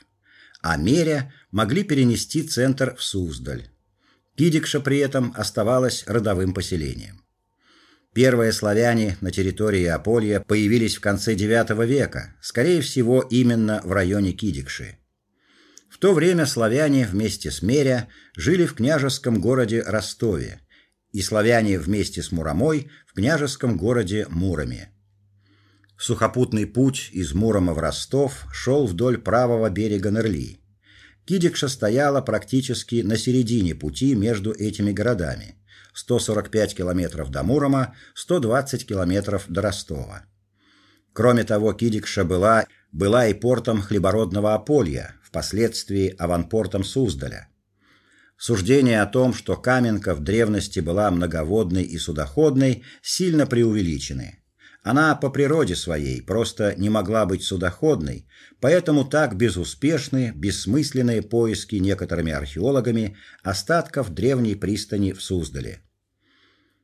а Меря могли перенести центр в Суздаль. Кидикша при этом оставалась родовым поселением. Первые славяне на территории Аполья появились в конце IX века, скорее всего, именно в районе Кидикши. В то время славяне вместе с Меря жили в княжеском городе Ростове, и славяне вместе с Муромой в княжеском городе Муроме. Сухопутный путь из Мурома в Ростов шел вдоль правого берега Нерли. Кидикша стояла практически на середине пути между этими городами. 145 километров до Мурома, 120 километров до Ростова. Кроме того, Кидикша была была и портом хлебородного Аполья, впоследствии аванпортом Суздаля. Суждение о том, что Каменка в древности была многоводной и судоходной, сильно преувеличены. Она по природе своей просто не могла быть судоходной, поэтому так безуспешны бессмысленные поиски некоторыми археологами остатков древней пристани в Суздале.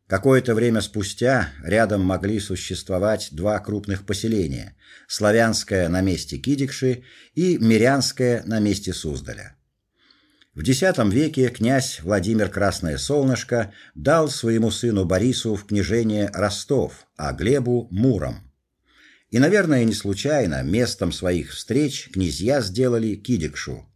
Какое-то время спустя рядом могли существовать два крупных поселения: славянское на месте Кидикши и мирянское на месте Суздаля. В X веке князь Владимир Красное Солнышко дал своему сыну Борису в княжение Ростов, а Глебу Муром. И, наверное, не случайно местом своих встреч князья сделали Кидикшу.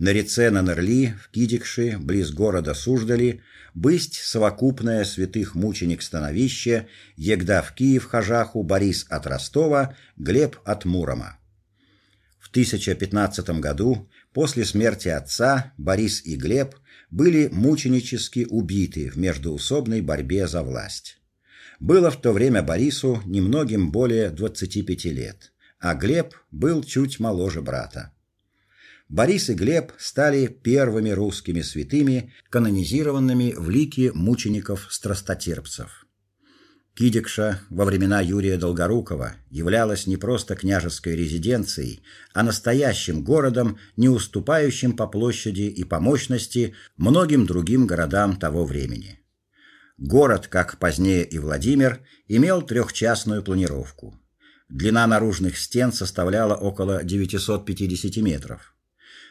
На реце Нанерли в Кидикше, близ города Суждали, бысть совокупное святых мученик становище, егда в Киев хажаху Борис от Ростова, Глеб от Мурома. В 1015 году После смерти отца Борис и Глеб были мученически убиты в междоусобной борьбе за власть. Было в то время Борису немногим более 25 лет, а Глеб был чуть моложе брата. Борис и Глеб стали первыми русскими святыми, канонизированными в лике мучеников-страстотерпцев. Кидикша во времена Юрия Долгорукова являлась не просто княжеской резиденцией, а настоящим городом, не уступающим по площади и по мощности многим другим городам того времени. Город, как позднее и Владимир, имел трехчастную планировку. Длина наружных стен составляла около 950 метров.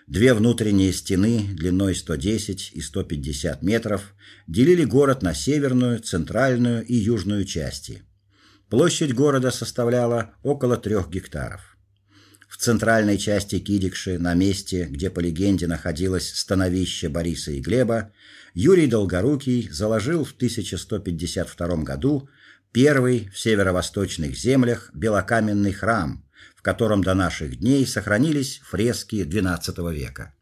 Две внутренние стены длиной 110 и 150 метров делили город на северную, центральную и южную части. Площадь города составляла около трех гектаров. В центральной части Кидикши, на месте, где по легенде находилось становище Бориса и Глеба, Юрий Долгорукий заложил в 1152 году первый в северо-восточных землях белокаменный храм, в котором до наших дней сохранились фрески XII века.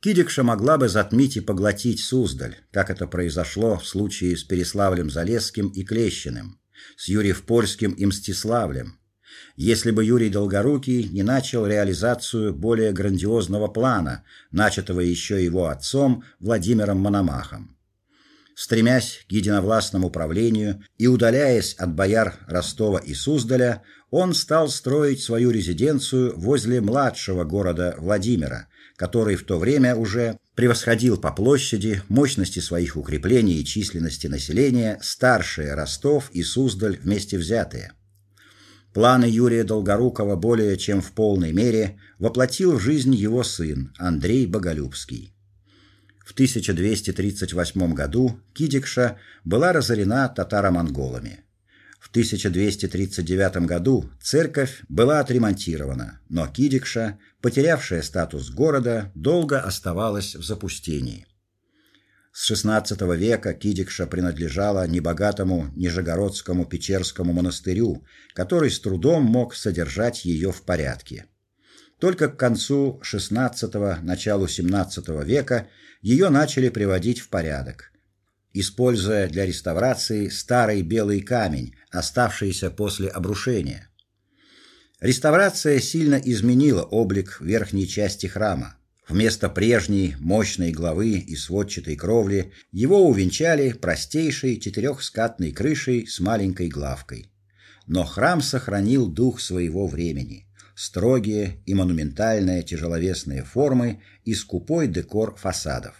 Кидикша могла бы затмить и поглотить Суздаль, как это произошло в случае с Переславлем-Залесским и Клещиным, с Юрьев-Польским и Мстиславлем, если бы Юрий Долгорукий не начал реализацию более грандиозного плана, начатого еще его отцом Владимиром Мономахом. Стремясь к единовластному правлению и удаляясь от бояр Ростова и Суздаля, он стал строить свою резиденцию возле младшего города Владимира, который в то время уже превосходил по площади, мощности своих укреплений и численности населения старшие Ростов и Суздаль вместе взятые. Планы Юрия Долгорукова более чем в полной мере воплотил в жизнь его сын Андрей Боголюбский. В 1238 году Кидикша была разорена татаро-монголами. В 1239 году церковь была отремонтирована, но Кидикша, потерявшая статус города, долго оставалась в запустении. С XVI века Кидикша принадлежала небогатому Нижегородскому Печерскому монастырю, который с трудом мог содержать ее в порядке. Только к концу XVI началу XVII века ее начали приводить в порядок используя для реставрации старый белый камень, оставшийся после обрушения. Реставрация сильно изменила облик верхней части храма. Вместо прежней мощной главы и сводчатой кровли его увенчали простейшей четырехскатной крышей с маленькой главкой. Но храм сохранил дух своего времени: строгие и монументальные тяжеловесные формы и скупой декор фасадов.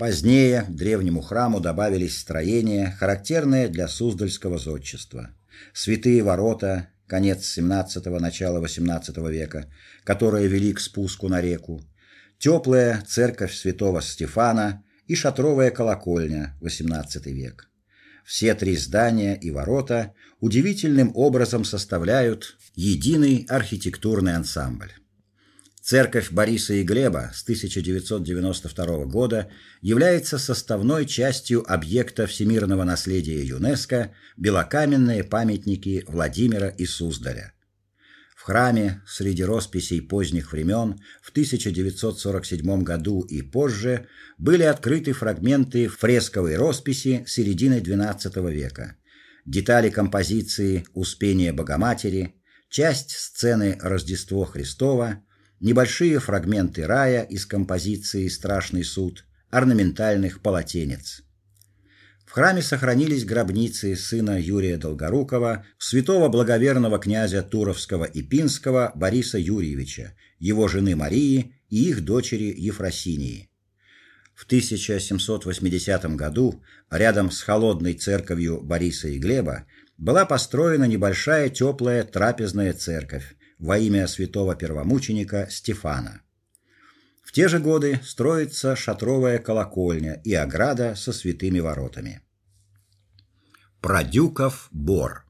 Позднее к древнему храму добавились строения, характерные для Суздальского зодчества. Святые ворота, конец XVII начало XVIII века, которые вели к спуску на реку, теплая церковь Святого Стефана и шатровая колокольня, XVIII век. Все три здания и ворота удивительным образом составляют единый архитектурный ансамбль. Церковь Бориса и Глеба с 1992 года является составной частью объекта всемирного наследия ЮНЕСКО Белокаменные памятники Владимира и Суздаля. В храме среди росписей поздних времен в 1947 году и позже были открыты фрагменты фресковой росписи середины XII века. детали композиции Успение Богоматери, часть сцены Рождество Христово, небольшие фрагменты рая из композиции Страшный суд, орнаментальных полотенец. В храме сохранились гробницы сына Юрия Долгорукова, святого благоверного князя Туровского и Пинского Бориса Юрьевича, его жены Марии и их дочери Ефросинии. В 1780 году рядом с холодной церковью Бориса и Глеба была построена небольшая теплая трапезная церковь во имя святого первомученика Стефана. В те же годы строится шатровая колокольня и ограда со святыми воротами. Продюков бор.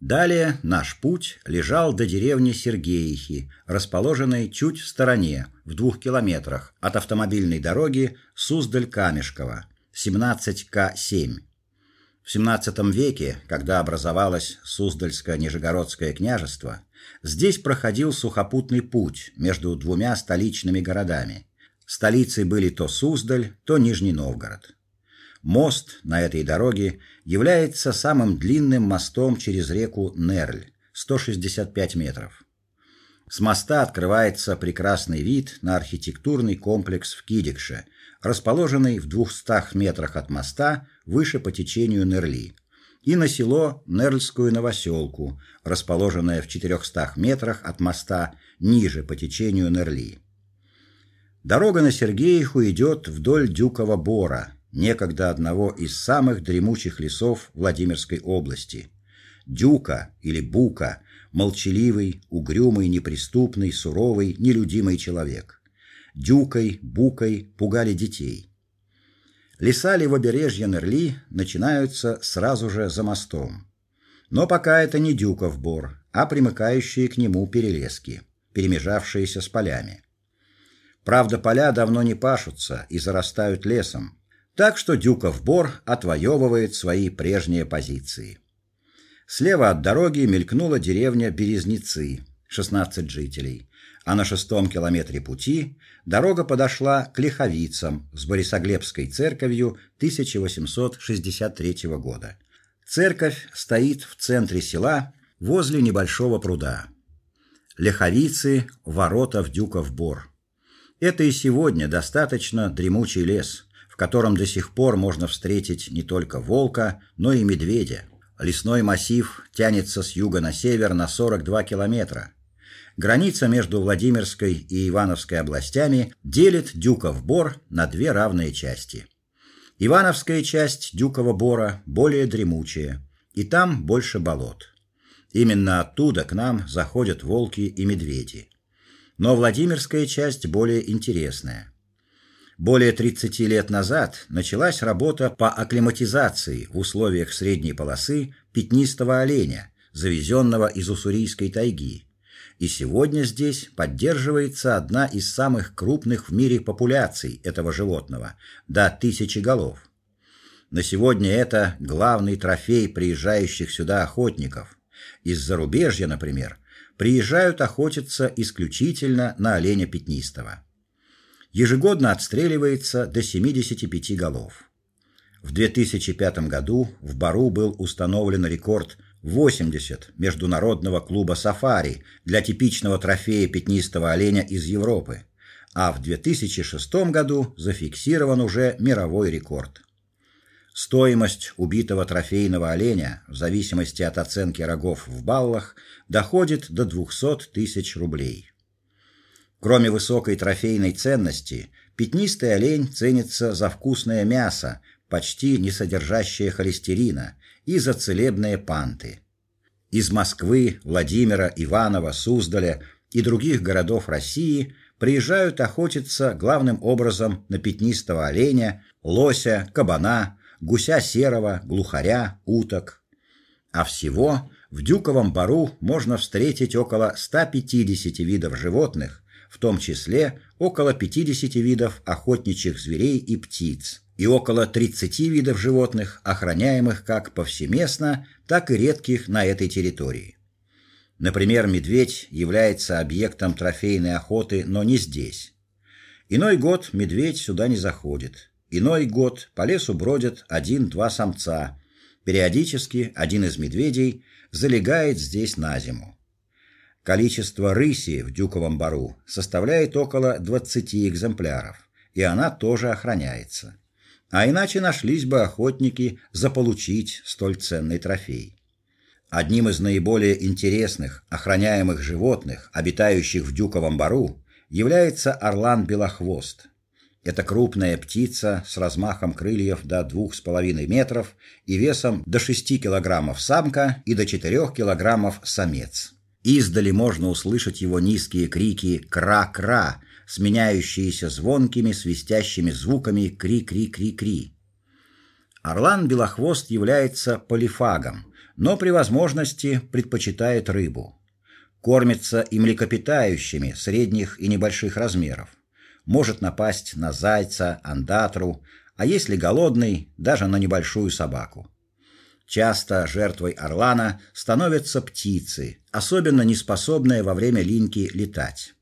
Далее наш путь лежал до деревни Сергеихи, расположенной чуть в стороне, в двух километрах от автомобильной дороги Суздаль-Камешково, 17К7. В XVII веке, когда образовалось Суздальско-Нижегородское княжество, Здесь проходил сухопутный путь между двумя столичными городами. Столицей были то Суздаль, то Нижний Новгород. Мост на этой дороге является самым длинным мостом через реку Нерль 165 метров. С моста открывается прекрасный вид на архитектурный комплекс в Кидикше, расположенный в 200 метрах от моста выше по течению Нерли и на село Нерльскую новоселку, расположенное в 400 метрах от моста ниже по течению Нерли. Дорога на Сергеевку идет вдоль Дюкова бора, некогда одного из самых дремучих лесов Владимирской области. Дюка или Бука молчаливый, угрюмый, неприступный, суровый, нелюдимый человек. Дюкой, Букой пугали детей. Леса левобережья Нерли начинаются сразу же за мостом. Но пока это не Дюков бор, а примыкающие к нему перелески, перемежавшиеся с полями. Правда, поля давно не пашутся и зарастают лесом, так что Дюков бор отвоевывает свои прежние позиции. Слева от дороги мелькнула деревня Березницы, 16 жителей, а на шестом километре пути дорога подошла к Лиховицам с Борисоглебской церковью 1863 года. Церковь стоит в центре села возле небольшого пруда. Лиховицы ворота в Дюков бор. Это и сегодня достаточно дремучий лес, в котором до сих пор можно встретить не только волка, но и медведя. Лесной массив тянется с юга на север на 42 километра. Граница между Владимирской и Ивановской областями делит Дюков бор на две равные части. Ивановская часть Дюкова бора более дремучая, и там больше болот. Именно оттуда к нам заходят волки и медведи. Но Владимирская часть более интересная. Более 30 лет назад началась работа по акклиматизации в условиях средней полосы пятнистого оленя, завезенного из уссурийской тайги и сегодня здесь поддерживается одна из самых крупных в мире популяций этого животного до тысячи голов. На сегодня это главный трофей приезжающих сюда охотников. Из зарубежья, например, приезжают охотиться исключительно на оленя пятнистого. Ежегодно отстреливается до 75 голов. В 2005 году в Бару был установлен рекорд 80 Международного клуба сафари для типичного трофея пятнистого оленя из Европы, а в 2006 году зафиксирован уже мировой рекорд. Стоимость убитого трофейного оленя, в зависимости от оценки рогов в баллах, доходит до 200 тысяч рублей. Кроме высокой трофейной ценности, пятнистый олень ценится за вкусное мясо, почти не содержащее холестерина, и за целебные панты. Из Москвы, Владимира, Иваново, Суздаля и других городов России приезжают охотиться главным образом на пятнистого оленя, лося, кабана, гуся серого, глухаря, уток. А всего в Дюковом бару можно встретить около 150 видов животных, в том числе около 50 видов охотничьих зверей и птиц и около 30 видов животных, охраняемых как повсеместно, так и редких на этой территории. Например, медведь является объектом трофейной охоты, но не здесь. Иной год медведь сюда не заходит. Иной год по лесу бродят один-два самца, Периодически один из медведей залегает здесь на зиму. Количество рыси в Дюковом бару составляет около 20 экземпляров, и она тоже охраняется. А иначе нашлись бы охотники заполучить столь ценный трофей. Одним из наиболее интересных охраняемых животных, обитающих в Дюковом бару, является орлан-белохвост. Это крупная птица с размахом крыльев до двух с половиной метров и весом до 6 килограммов самка и до 4 килограммов самец. Издали можно услышать его низкие крики кра-кра, сменяющиеся звонкими свистящими звуками кри-кри-кри-кри. Орлан белохвост является полифагом, но при возможности предпочитает рыбу. Кормится и млекопитающими средних и небольших размеров. Может напасть на зайца, андатру, а если голодный, даже на небольшую собаку. Часто жертвой орлана становятся птицы, особенно неспособные во время линьки летать.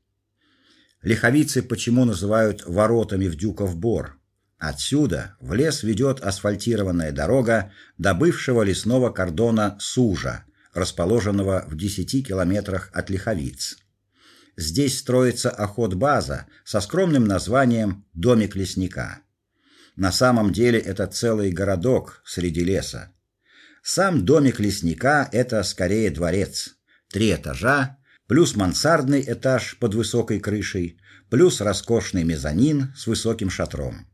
Лиховицы почему называют воротами в Дюков бор? Отсюда в лес ведет асфальтированная дорога до бывшего лесного кордона Сужа, расположенного в 10 километрах от Лиховиц. Здесь строится охотбаза со скромным названием Домик лесника. На самом деле это целый городок среди леса. Сам домик лесника это скорее дворец. Три этажа, плюс мансардный этаж под высокой крышей, плюс роскошный мезонин с высоким шатром.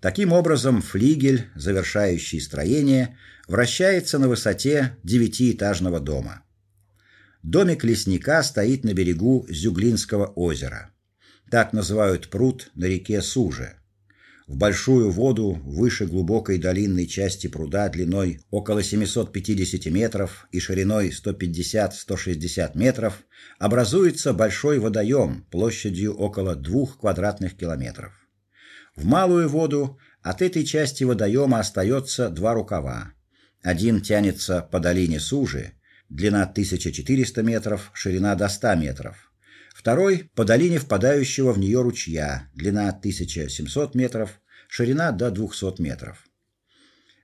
Таким образом, флигель, завершающий строение, вращается на высоте девятиэтажного дома. Домик лесника стоит на берегу Зюглинского озера. Так называют пруд на реке Суже в большую воду выше глубокой долинной части пруда длиной около 750 метров и шириной 150-160 метров образуется большой водоем площадью около 2 квадратных километров. В малую воду от этой части водоема остается два рукава. Один тянется по долине Сужи, длина 1400 метров, ширина до 100 метров Второй по долине впадающего в нее ручья, длина 1700 метров, ширина до 200 метров.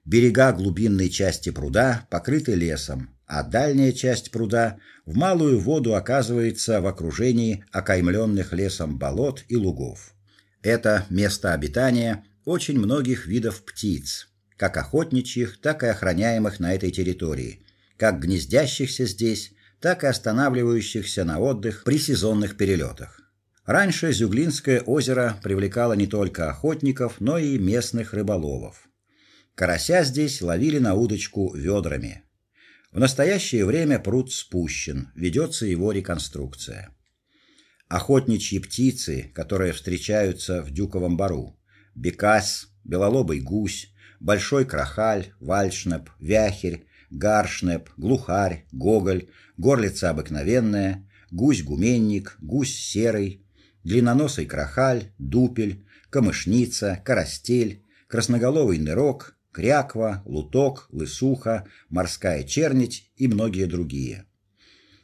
Берега глубинной части пруда покрыты лесом, а дальняя часть пруда в малую воду оказывается в окружении окаймленных лесом болот и лугов. Это место обитания очень многих видов птиц, как охотничьих, так и охраняемых на этой территории, как гнездящихся здесь, так и останавливающихся на отдых при сезонных перелетах. Раньше Зюглинское озеро привлекало не только охотников, но и местных рыболовов. Карася здесь ловили на удочку ведрами. В настоящее время пруд спущен, ведется его реконструкция. Охотничьи птицы, которые встречаются в Дюковом бару: бекас, белолобый гусь, большой крахаль, вальшнеп, вяхерь, гаршнеп, глухарь, гоголь, горлица обыкновенная, гусь-гуменник, гусь серый, длинноносый крахаль, дупель, камышница, карастель, красноголовый нырок, кряква, луток, лысуха, морская чернить и многие другие.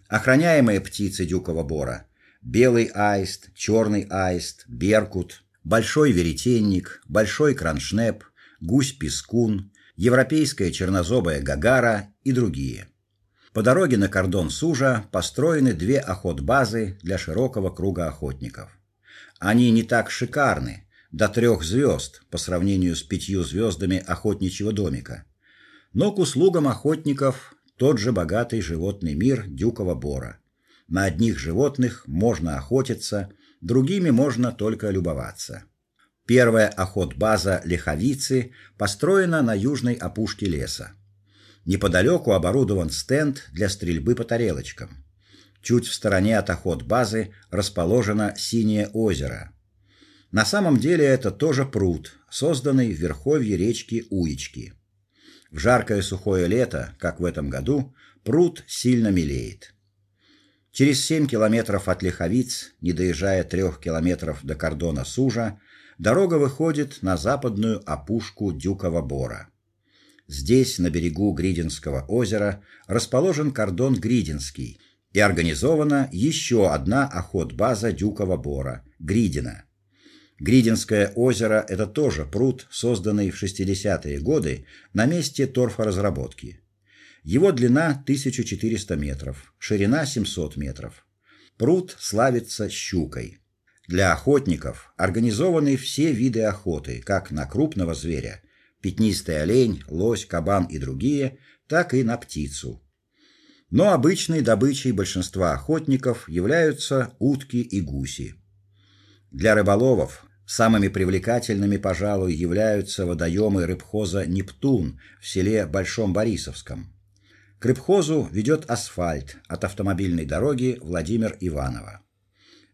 Охраняемые птицы дюкова бора: белый аист, черный аист, беркут, большой веретенник, большой кроншнеп, гусь-пескун, европейская чернозобая гагара и другие. По дороге на кордон Сужа построены две охотбазы для широкого круга охотников. Они не так шикарны, до трех звезд по сравнению с пятью звездами охотничьего домика. Но к услугам охотников тот же богатый животный мир дюкова бора. На одних животных можно охотиться, другими можно только любоваться. Первая охотбаза Леховицы построена на южной опушке леса. Неподалеку оборудован стенд для стрельбы по тарелочкам. Чуть в стороне от охотбазы расположено Синее озеро. На самом деле это тоже пруд, созданный в верховье речки Уички. В жаркое сухое лето, как в этом году, пруд сильно мелеет. Через 7 километров от Леховиц, не доезжая трех километров до кордона Сужа, дорога выходит на западную опушку Дюкова бора. Здесь, на берегу Гридинского озера, расположен кордон Гридинский, и организована еще одна охотбаза Дюкова бора Гридина. Гридинское озеро это тоже пруд, созданный в 60-е годы на месте торфоразработки. Его длина 1400 метров, ширина 700 метров. Пруд славится щукой. Для охотников организованы все виды охоты, как на крупного зверя пятнистый олень, лось, кабан и другие, так и на птицу. Но обычной добычей большинства охотников являются утки и гуси. Для рыболовов самыми привлекательными, пожалуй, являются водоемы рыбхоза Нептун в селе Большом Борисовском. К рыбхозу ведет асфальт от автомобильной дороги Владимир Иваново.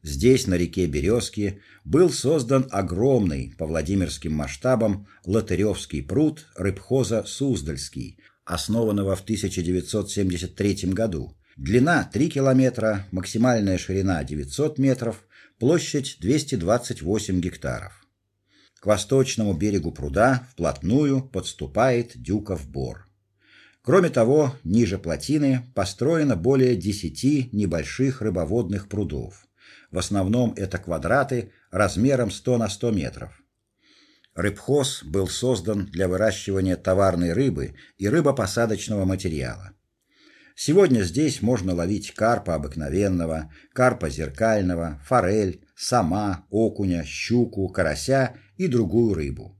Здесь, на реке Березки, был создан огромный по владимирским масштабам Лотаревский пруд рыбхоза Суздальский, основанного в 1973 году. Длина 3 километра, максимальная ширина 900 метров, площадь 228 гектаров. К восточному берегу пруда вплотную подступает Дюков бор. Кроме того, ниже плотины построено более 10 небольших рыбоводных прудов. В основном это квадраты размером 100 на 100 метров. Рыбхоз был создан для выращивания товарной рыбы и рыбопосадочного материала. Сегодня здесь можно ловить карпа обыкновенного, карпа зеркального, форель, сама, окуня, щуку, карася и другую рыбу.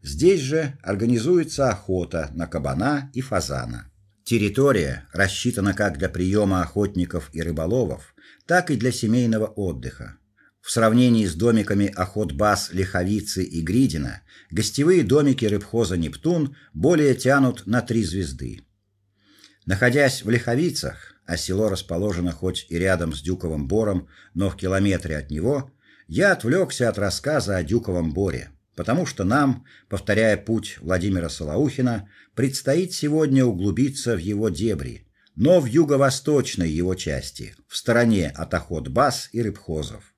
Здесь же организуется охота на кабана и фазана. Территория рассчитана как для приема охотников и рыболовов, так и для семейного отдыха. В сравнении с домиками охотбаз Лиховицы и Гридина, гостевые домики рыбхоза Нептун более тянут на три звезды. Находясь в Лиховицах, а село расположено хоть и рядом с Дюковым бором, но в километре от него, я отвлекся от рассказа о Дюковом боре потому что нам, повторяя путь Владимира Солоухина, предстоит сегодня углубиться в его дебри, но в юго-восточной его части, в стороне от охот-баз и рыбхозов.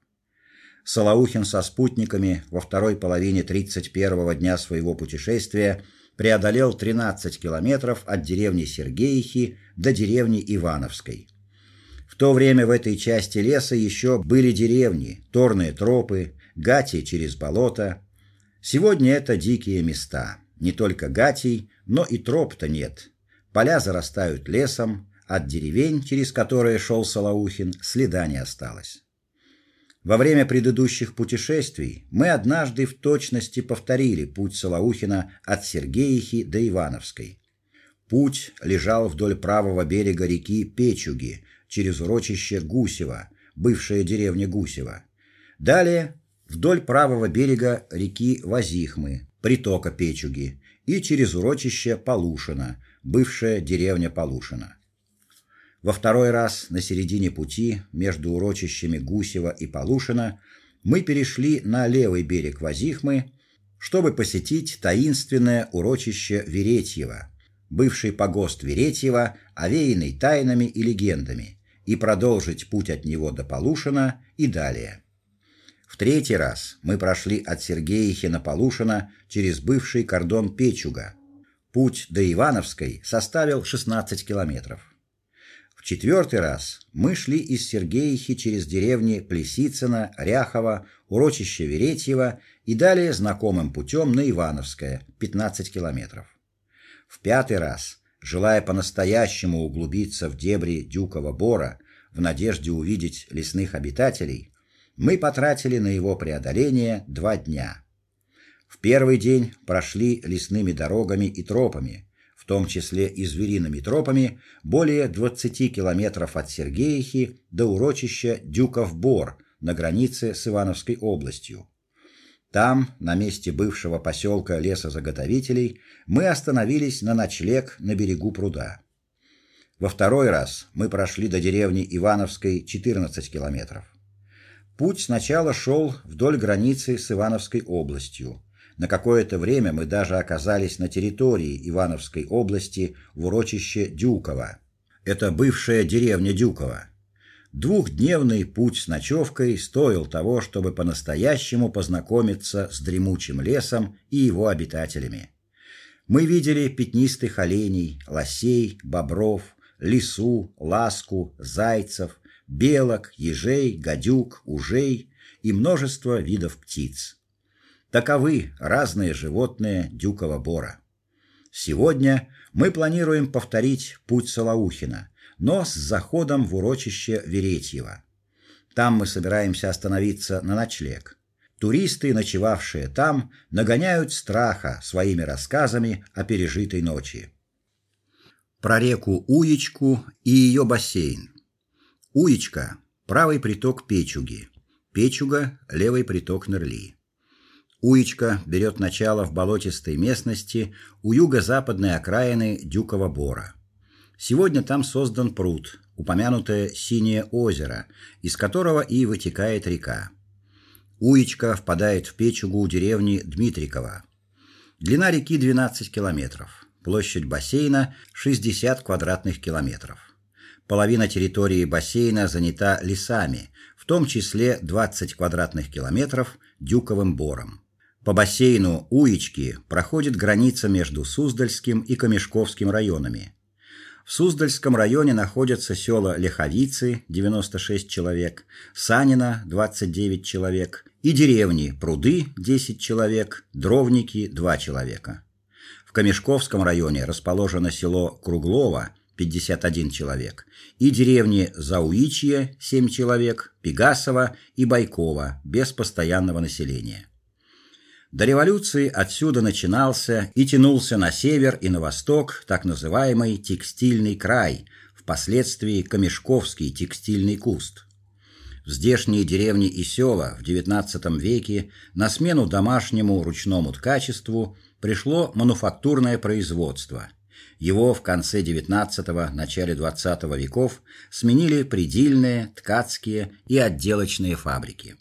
Солоухин со спутниками во второй половине 31-го дня своего путешествия преодолел 13 километров от деревни Сергеихи до деревни Ивановской. В то время в этой части леса еще были деревни, торные тропы, гати через болото, Сегодня это дикие места. Не только гатей, но и троп-то нет. Поля зарастают лесом, от деревень, через которые шел Солоухин, следа не осталось. Во время предыдущих путешествий мы однажды в точности повторили путь Солоухина от Сергеихи до Ивановской. Путь лежал вдоль правого берега реки Печуги, через урочище Гусево, бывшая деревня Гусево. Далее вдоль правого берега реки Возихмы, притока Печуги, и через урочище Полушино, бывшая деревня Полушино. Во второй раз на середине пути между урочищами Гусева и Полушино мы перешли на левый берег Возихмы, чтобы посетить таинственное урочище Веретьево, бывший погост Веретьева, овеянный тайнами и легендами, и продолжить путь от него до Полушина и далее. В третий раз мы прошли от Сергеихи на Полушино через бывший кордон Печуга. Путь до Ивановской составил 16 километров. В четвертый раз мы шли из Сергеихи через деревни Плесицыно, Ряхово, урочище Веретьево и далее знакомым путем на Ивановское 15 километров. В пятый раз, желая по-настоящему углубиться в дебри Дюкова бора в надежде увидеть лесных обитателей, мы потратили на его преодоление два дня. В первый день прошли лесными дорогами и тропами, в том числе и звериными тропами, более 20 километров от Сергеихи до урочища Дюков-Бор на границе с Ивановской областью. Там, на месте бывшего поселка лесозаготовителей, мы остановились на ночлег на берегу пруда. Во второй раз мы прошли до деревни Ивановской 14 километров. Путь сначала шел вдоль границы с Ивановской областью. На какое-то время мы даже оказались на территории Ивановской области в урочище Дюково. Это бывшая деревня Дюково. Двухдневный путь с ночевкой стоил того, чтобы по-настоящему познакомиться с дремучим лесом и его обитателями. Мы видели пятнистых оленей, лосей, бобров, лису, ласку, зайцев, белок, ежей, гадюк, ужей и множество видов птиц. Таковы разные животные дюкова бора. Сегодня мы планируем повторить путь Солоухина, но с заходом в урочище Веретьево. Там мы собираемся остановиться на ночлег. Туристы, ночевавшие там, нагоняют страха своими рассказами о пережитой ночи. Про реку Уечку и ее бассейн. Уечка правый приток Печуги. Печуга левый приток Нерли. Уечка берет начало в болотистой местности у юго-западной окраины Дюкова Бора. Сегодня там создан пруд, упомянутое Синее озеро, из которого и вытекает река. Уечка впадает в Печугу у деревни Дмитриково. Длина реки 12 километров, площадь бассейна 60 квадратных километров. Половина территории бассейна занята лесами, в том числе 20 квадратных километров дюковым бором. По бассейну Уечки проходит граница между Суздальским и Камешковским районами. В Суздальском районе находятся села Леховицы 96 человек, Санина 29 человек и деревни Пруды 10 человек, Дровники 2 человека. В Камешковском районе расположено село Круглово 51 человек и деревни Зауичье 7 человек, Пегасово и Байково без постоянного населения. До революции отсюда начинался и тянулся на север и на восток так называемый текстильный край, впоследствии Камешковский текстильный куст. В здешние деревни и села в XIX веке на смену домашнему ручному ткачеству пришло мануфактурное производство. Его в конце XIX начале XX веков сменили предельные, ткацкие и отделочные фабрики.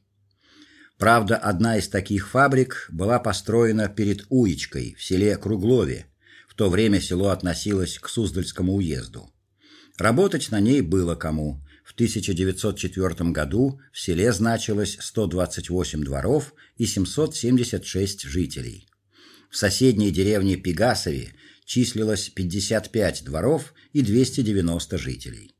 Правда, одна из таких фабрик была построена перед Уичкой в селе Круглове. В то время село относилось к Суздальскому уезду. Работать на ней было кому. В 1904 году в селе значилось 128 дворов и 776 жителей. В соседней деревне Пегасове числилось 55 дворов и 290 жителей.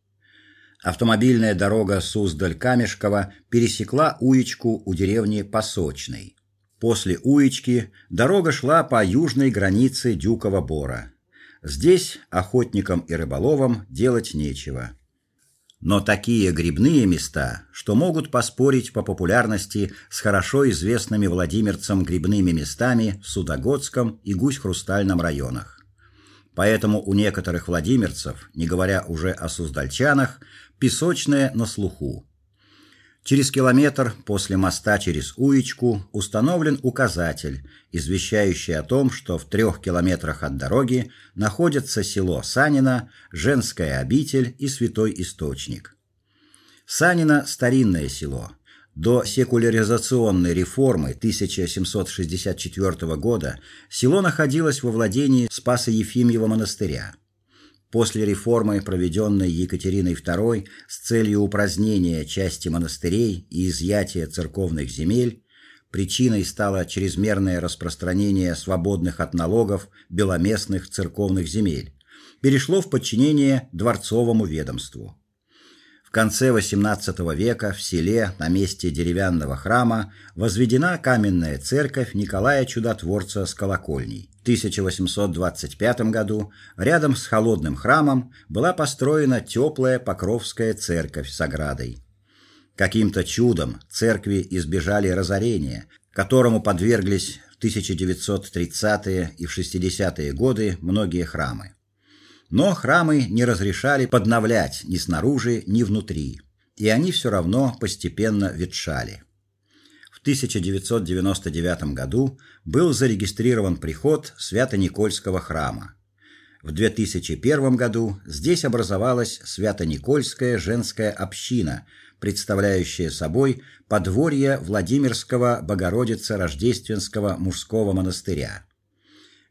Автомобильная дорога Суздаль-Камешково пересекла Уечку у деревни Посочной. После Уечки дорога шла по южной границе Дюкова Бора. Здесь охотникам и рыболовам делать нечего. Но такие грибные места, что могут поспорить по популярности с хорошо известными владимирцам грибными местами в Судогодском и Гусь-Хрустальном районах. Поэтому у некоторых владимирцев, не говоря уже о суздальчанах, песочное на слуху. Через километр после моста через Уичку установлен указатель, извещающий о том, что в трех километрах от дороги находится село Санино, женская обитель и святой источник. Санино старинное село. До секуляризационной реформы 1764 года село находилось во владении Спасо-Ефимьева монастыря. После реформы, проведенной Екатериной II с целью упразднения части монастырей и изъятия церковных земель, причиной стало чрезмерное распространение свободных от налогов беломестных церковных земель, перешло в подчинение дворцовому ведомству конце XVIII века в селе на месте деревянного храма возведена каменная церковь Николая Чудотворца с колокольней. В 1825 году рядом с холодным храмом была построена теплая Покровская церковь с оградой. Каким-то чудом церкви избежали разорения, которому подверглись в 1930-е и в 60-е годы многие храмы. Но храмы не разрешали подновлять ни снаружи, ни внутри, и они все равно постепенно ветшали. В 1999 году был зарегистрирован приход Свято-Никольского храма. В 2001 году здесь образовалась Свято-Никольская женская община, представляющая собой подворье Владимирского Богородицы-Рождественского мужского монастыря.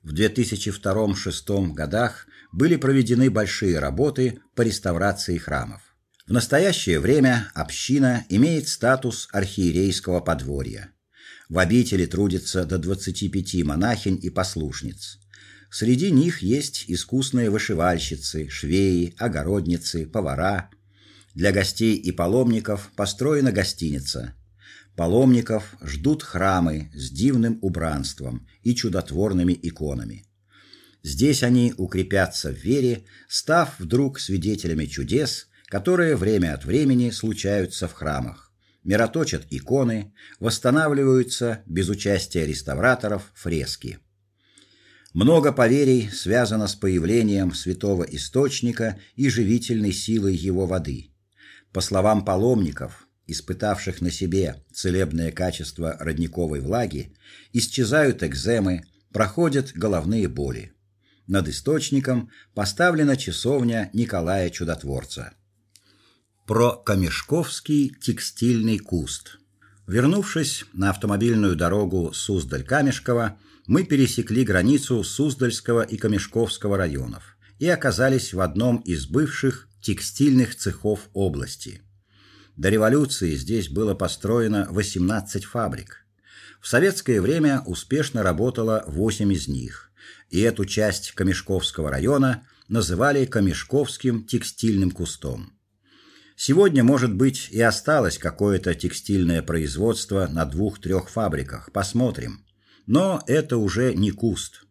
В 2002-2006 годах были проведены большие работы по реставрации храмов. В настоящее время община имеет статус архиерейского подворья. В обители трудится до 25 монахинь и послушниц. Среди них есть искусные вышивальщицы, швеи, огородницы, повара. Для гостей и паломников построена гостиница. Паломников ждут храмы с дивным убранством и чудотворными иконами. Здесь они укрепятся в вере, став вдруг свидетелями чудес, которые время от времени случаются в храмах. Мироточат иконы, восстанавливаются без участия реставраторов фрески. Много поверий связано с появлением святого источника и живительной силой его воды. По словам паломников, испытавших на себе целебные качества родниковой влаги, исчезают экземы, проходят головные боли. Над источником поставлена часовня Николая Чудотворца. Про Камешковский текстильный куст. Вернувшись на автомобильную дорогу Суздаль-Камешково, мы пересекли границу Суздальского и Камешковского районов и оказались в одном из бывших текстильных цехов области. До революции здесь было построено 18 фабрик. В советское время успешно работало 8 из них, и эту часть Камешковского района называли Камешковским текстильным кустом. Сегодня, может быть, и осталось какое-то текстильное производство на двух-трех фабриках, посмотрим. Но это уже не куст.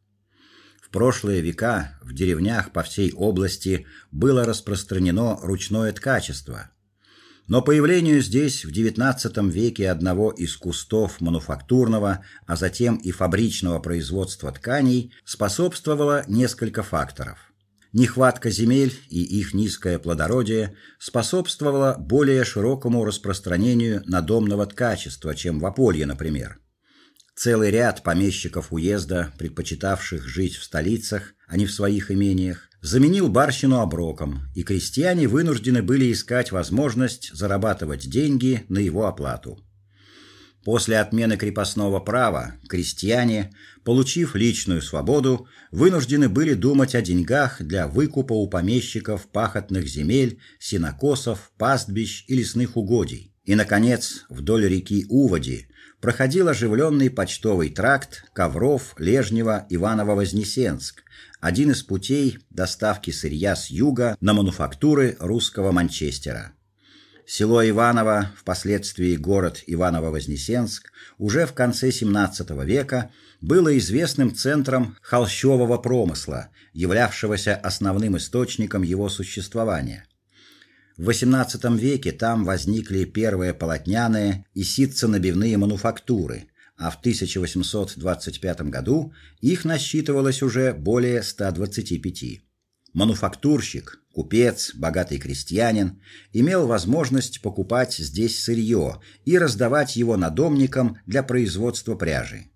В прошлые века в деревнях по всей области было распространено ручное ткачество, но появлению здесь в XIX веке одного из кустов мануфактурного, а затем и фабричного производства тканей способствовало несколько факторов. Нехватка земель и их низкое плодородие способствовало более широкому распространению надомного ткачества, чем в Аполье, например. Целый ряд помещиков уезда, предпочитавших жить в столицах, а не в своих имениях, заменил барщину оброком, и крестьяне вынуждены были искать возможность зарабатывать деньги на его оплату. После отмены крепостного права крестьяне, получив личную свободу, вынуждены были думать о деньгах для выкупа у помещиков пахотных земель, сенокосов, пастбищ и лесных угодий. И наконец, вдоль реки Уводи проходил оживленный почтовый тракт Ковров, Лежнево, Иваново-Вознесенск, один из путей доставки сырья с юга на мануфактуры русского Манчестера. Село Иваново, впоследствии город Иваново-Вознесенск, уже в конце XVII века было известным центром холщового промысла, являвшегося основным источником его существования. В XVIII веке там возникли первые полотняные и ситцо-набивные мануфактуры, а в 1825 году их насчитывалось уже более 125. Мануфактурщик, купец, богатый крестьянин имел возможность покупать здесь сырье и раздавать его надомникам для производства пряжи.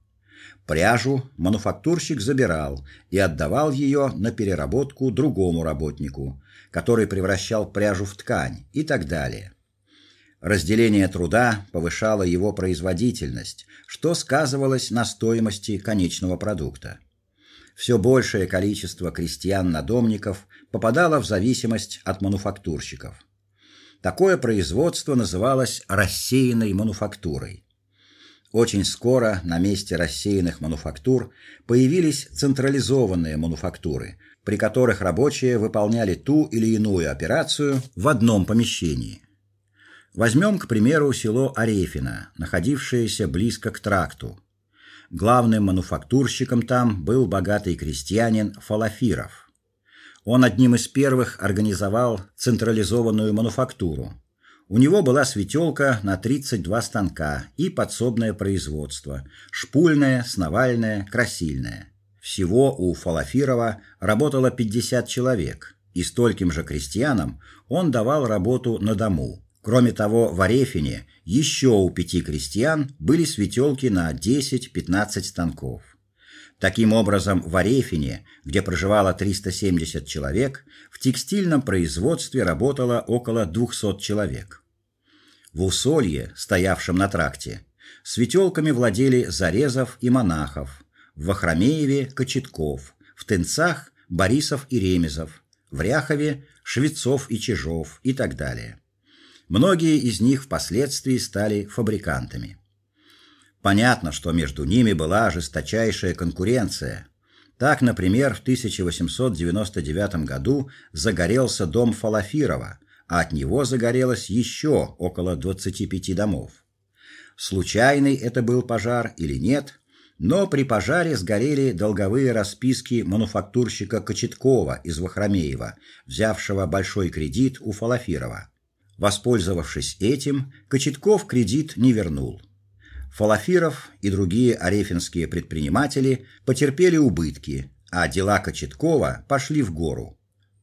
Пряжу мануфактурщик забирал и отдавал ее на переработку другому работнику, который превращал пряжу в ткань и так далее. Разделение труда повышало его производительность, что сказывалось на стоимости конечного продукта. Все большее количество крестьян-надомников попадало в зависимость от мануфактурщиков. Такое производство называлось рассеянной мануфактурой. Очень скоро на месте рассеянных мануфактур появились централизованные мануфактуры, при которых рабочие выполняли ту или иную операцию в одном помещении. Возьмем, к примеру, село Арефино, находившееся близко к тракту. Главным мануфактурщиком там был богатый крестьянин Фалафиров. Он одним из первых организовал централизованную мануфактуру. У него была светелка на 32 станка и подсобное производство: шпульное, сновальное, красильное. Всего у Фалафирова работало 50 человек, и стольким же крестьянам он давал работу на дому. Кроме того, в Арефине еще у пяти крестьян были светелки на 10-15 станков. Таким образом, в Арефине, где проживало 370 человек, в текстильном производстве работало около 200 человек. В Усолье, стоявшем на тракте, светелками владели Зарезов и Монахов, в Вахромееве Кочетков, в Тенцах Борисов и Ремезов, в Ряхове Швецов и Чижов и так далее. Многие из них впоследствии стали фабрикантами. Понятно, что между ними была жесточайшая конкуренция. Так, например, в 1899 году загорелся дом Фалафирова, а от него загорелось еще около 25 домов. случайный это был пожар или нет, но при пожаре сгорели долговые расписки мануфактурщика Кочеткова из Вахромеева, взявшего большой кредит у Фалафирова. Воспользовавшись этим, Кочетков кредит не вернул. Фалафиров и другие арефинские предприниматели потерпели убытки, а дела Кочеткова пошли в гору.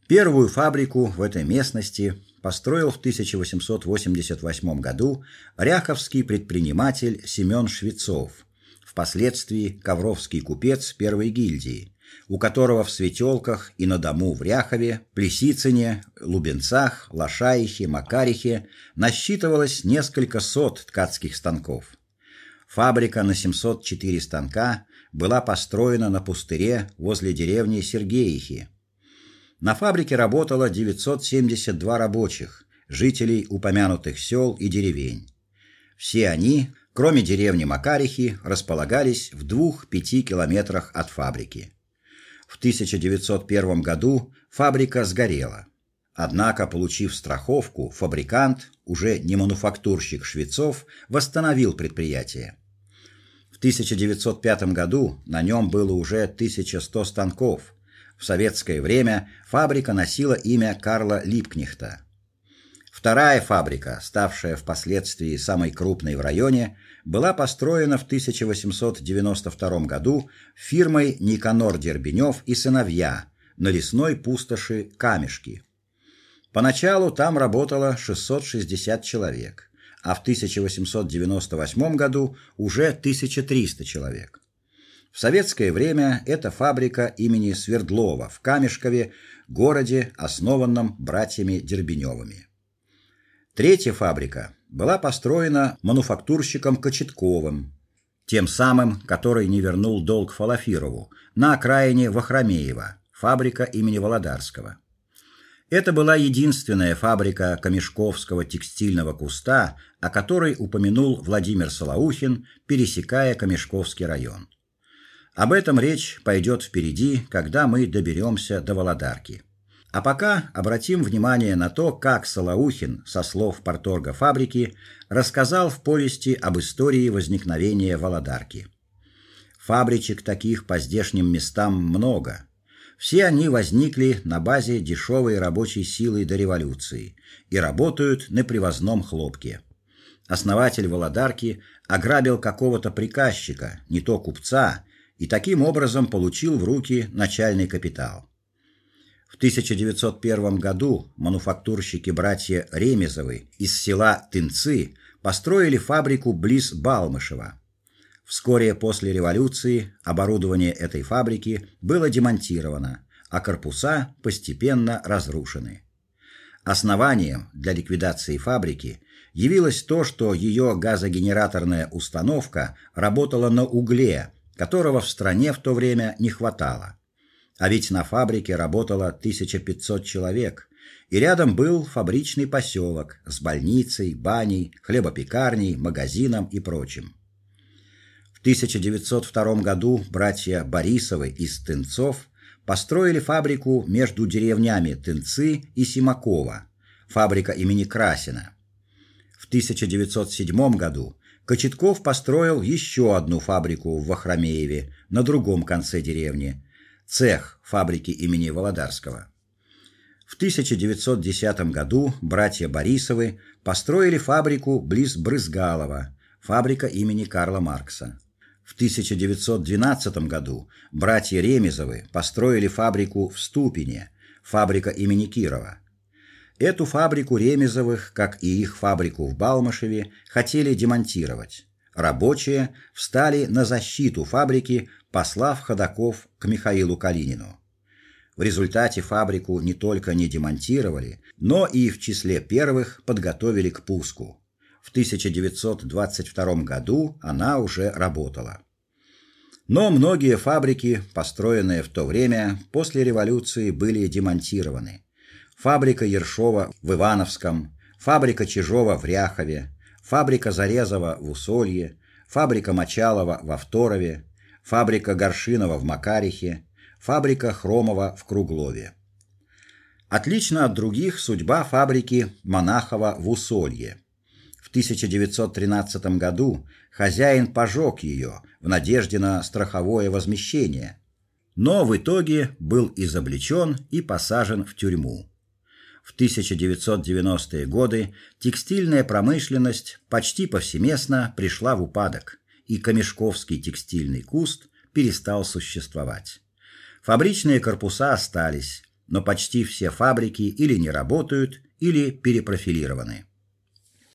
Первую фабрику в этой местности построил в 1888 году ряховский предприниматель Семен Швецов, впоследствии ковровский купец первой гильдии, у которого в Светелках и на дому в Ряхове, Плесицине, Лубенцах, Лошаихе, Макарихе насчитывалось несколько сот ткацких станков. Фабрика на 704 станка была построена на пустыре возле деревни Сергеихи, на фабрике работало 972 рабочих, жителей упомянутых сел и деревень. Все они, кроме деревни Макарихи, располагались в 2-5 километрах от фабрики. В 1901 году фабрика сгорела. Однако, получив страховку, фабрикант, уже не мануфактурщик Швецов, восстановил предприятие. В 1905 году на нем было уже 1100 станков, в советское время фабрика носила имя Карла Липкнехта. Вторая фабрика, ставшая впоследствии самой крупной в районе, была построена в 1892 году фирмой Никанор Дербенев и сыновья на лесной пустоши Камешки. Поначалу там работало 660 человек, а в 1898 году уже 1300 человек. В советское время это фабрика имени Свердлова в Камешкове, городе, основанном братьями Дербеневыми. Третья фабрика была построена мануфактурщиком Кочетковым, тем самым, который не вернул долг Фалафирову, на окраине Вахромеева, фабрика имени Володарского. Это была единственная фабрика Камешковского текстильного куста, о которой упомянул Владимир Солоухин, пересекая Камешковский район. Об этом речь пойдет впереди, когда мы доберемся до Володарки. А пока обратим внимание на то, как Солоухин, со слов порторга фабрики, рассказал в повести об истории возникновения Володарки. Фабричек таких по здешним местам много. Все они возникли на базе дешевой рабочей силы до революции и работают на привозном хлопке. Основатель Володарки ограбил какого-то приказчика, не то купца, и таким образом получил в руки начальный капитал. В 1901 году мануфактурщики братья Ремезовы из села Тынцы построили фабрику близ Балмышева. Вскоре после революции оборудование этой фабрики было демонтировано, а корпуса постепенно разрушены. Основанием для ликвидации фабрики явилось то, что ее газогенераторная установка работала на угле которого в стране в то время не хватало. А ведь на фабрике работало 1500 человек, и рядом был фабричный поселок с больницей, баней, хлебопекарней, магазином и прочим. В 1902 году братья Борисовы из Тынцов построили фабрику между деревнями Тынцы и Симакова, фабрика имени Красина. В 1907 году Кочетков построил еще одну фабрику в Вахромееве, на другом конце деревни, цех фабрики имени Володарского. В 1910 году братья Борисовы построили фабрику близ Брызгалова, фабрика имени Карла Маркса. В 1912 году братья Ремезовы построили фабрику в Ступине, фабрика имени Кирова. Эту фабрику Ремезовых, как и их фабрику в Балмашеве, хотели демонтировать. Рабочие встали на защиту фабрики, послав ходаков к Михаилу Калинину. В результате фабрику не только не демонтировали, но и в числе первых подготовили к пуску. В 1922 году она уже работала. Но многие фабрики, построенные в то время, после революции были демонтированы фабрика Ершова в Ивановском, фабрика Чижова в Ряхове, фабрика Зарезова в Усолье, фабрика Мочалова во Второве, фабрика Горшинова в Макарихе, фабрика Хромова в Круглове. Отлично от других судьба фабрики Монахова в Усолье. В 1913 году хозяин пожег ее в надежде на страховое возмещение, но в итоге был изобличен и посажен в тюрьму. В 1990-е годы текстильная промышленность почти повсеместно пришла в упадок, и Камешковский текстильный куст перестал существовать. Фабричные корпуса остались, но почти все фабрики или не работают, или перепрофилированы.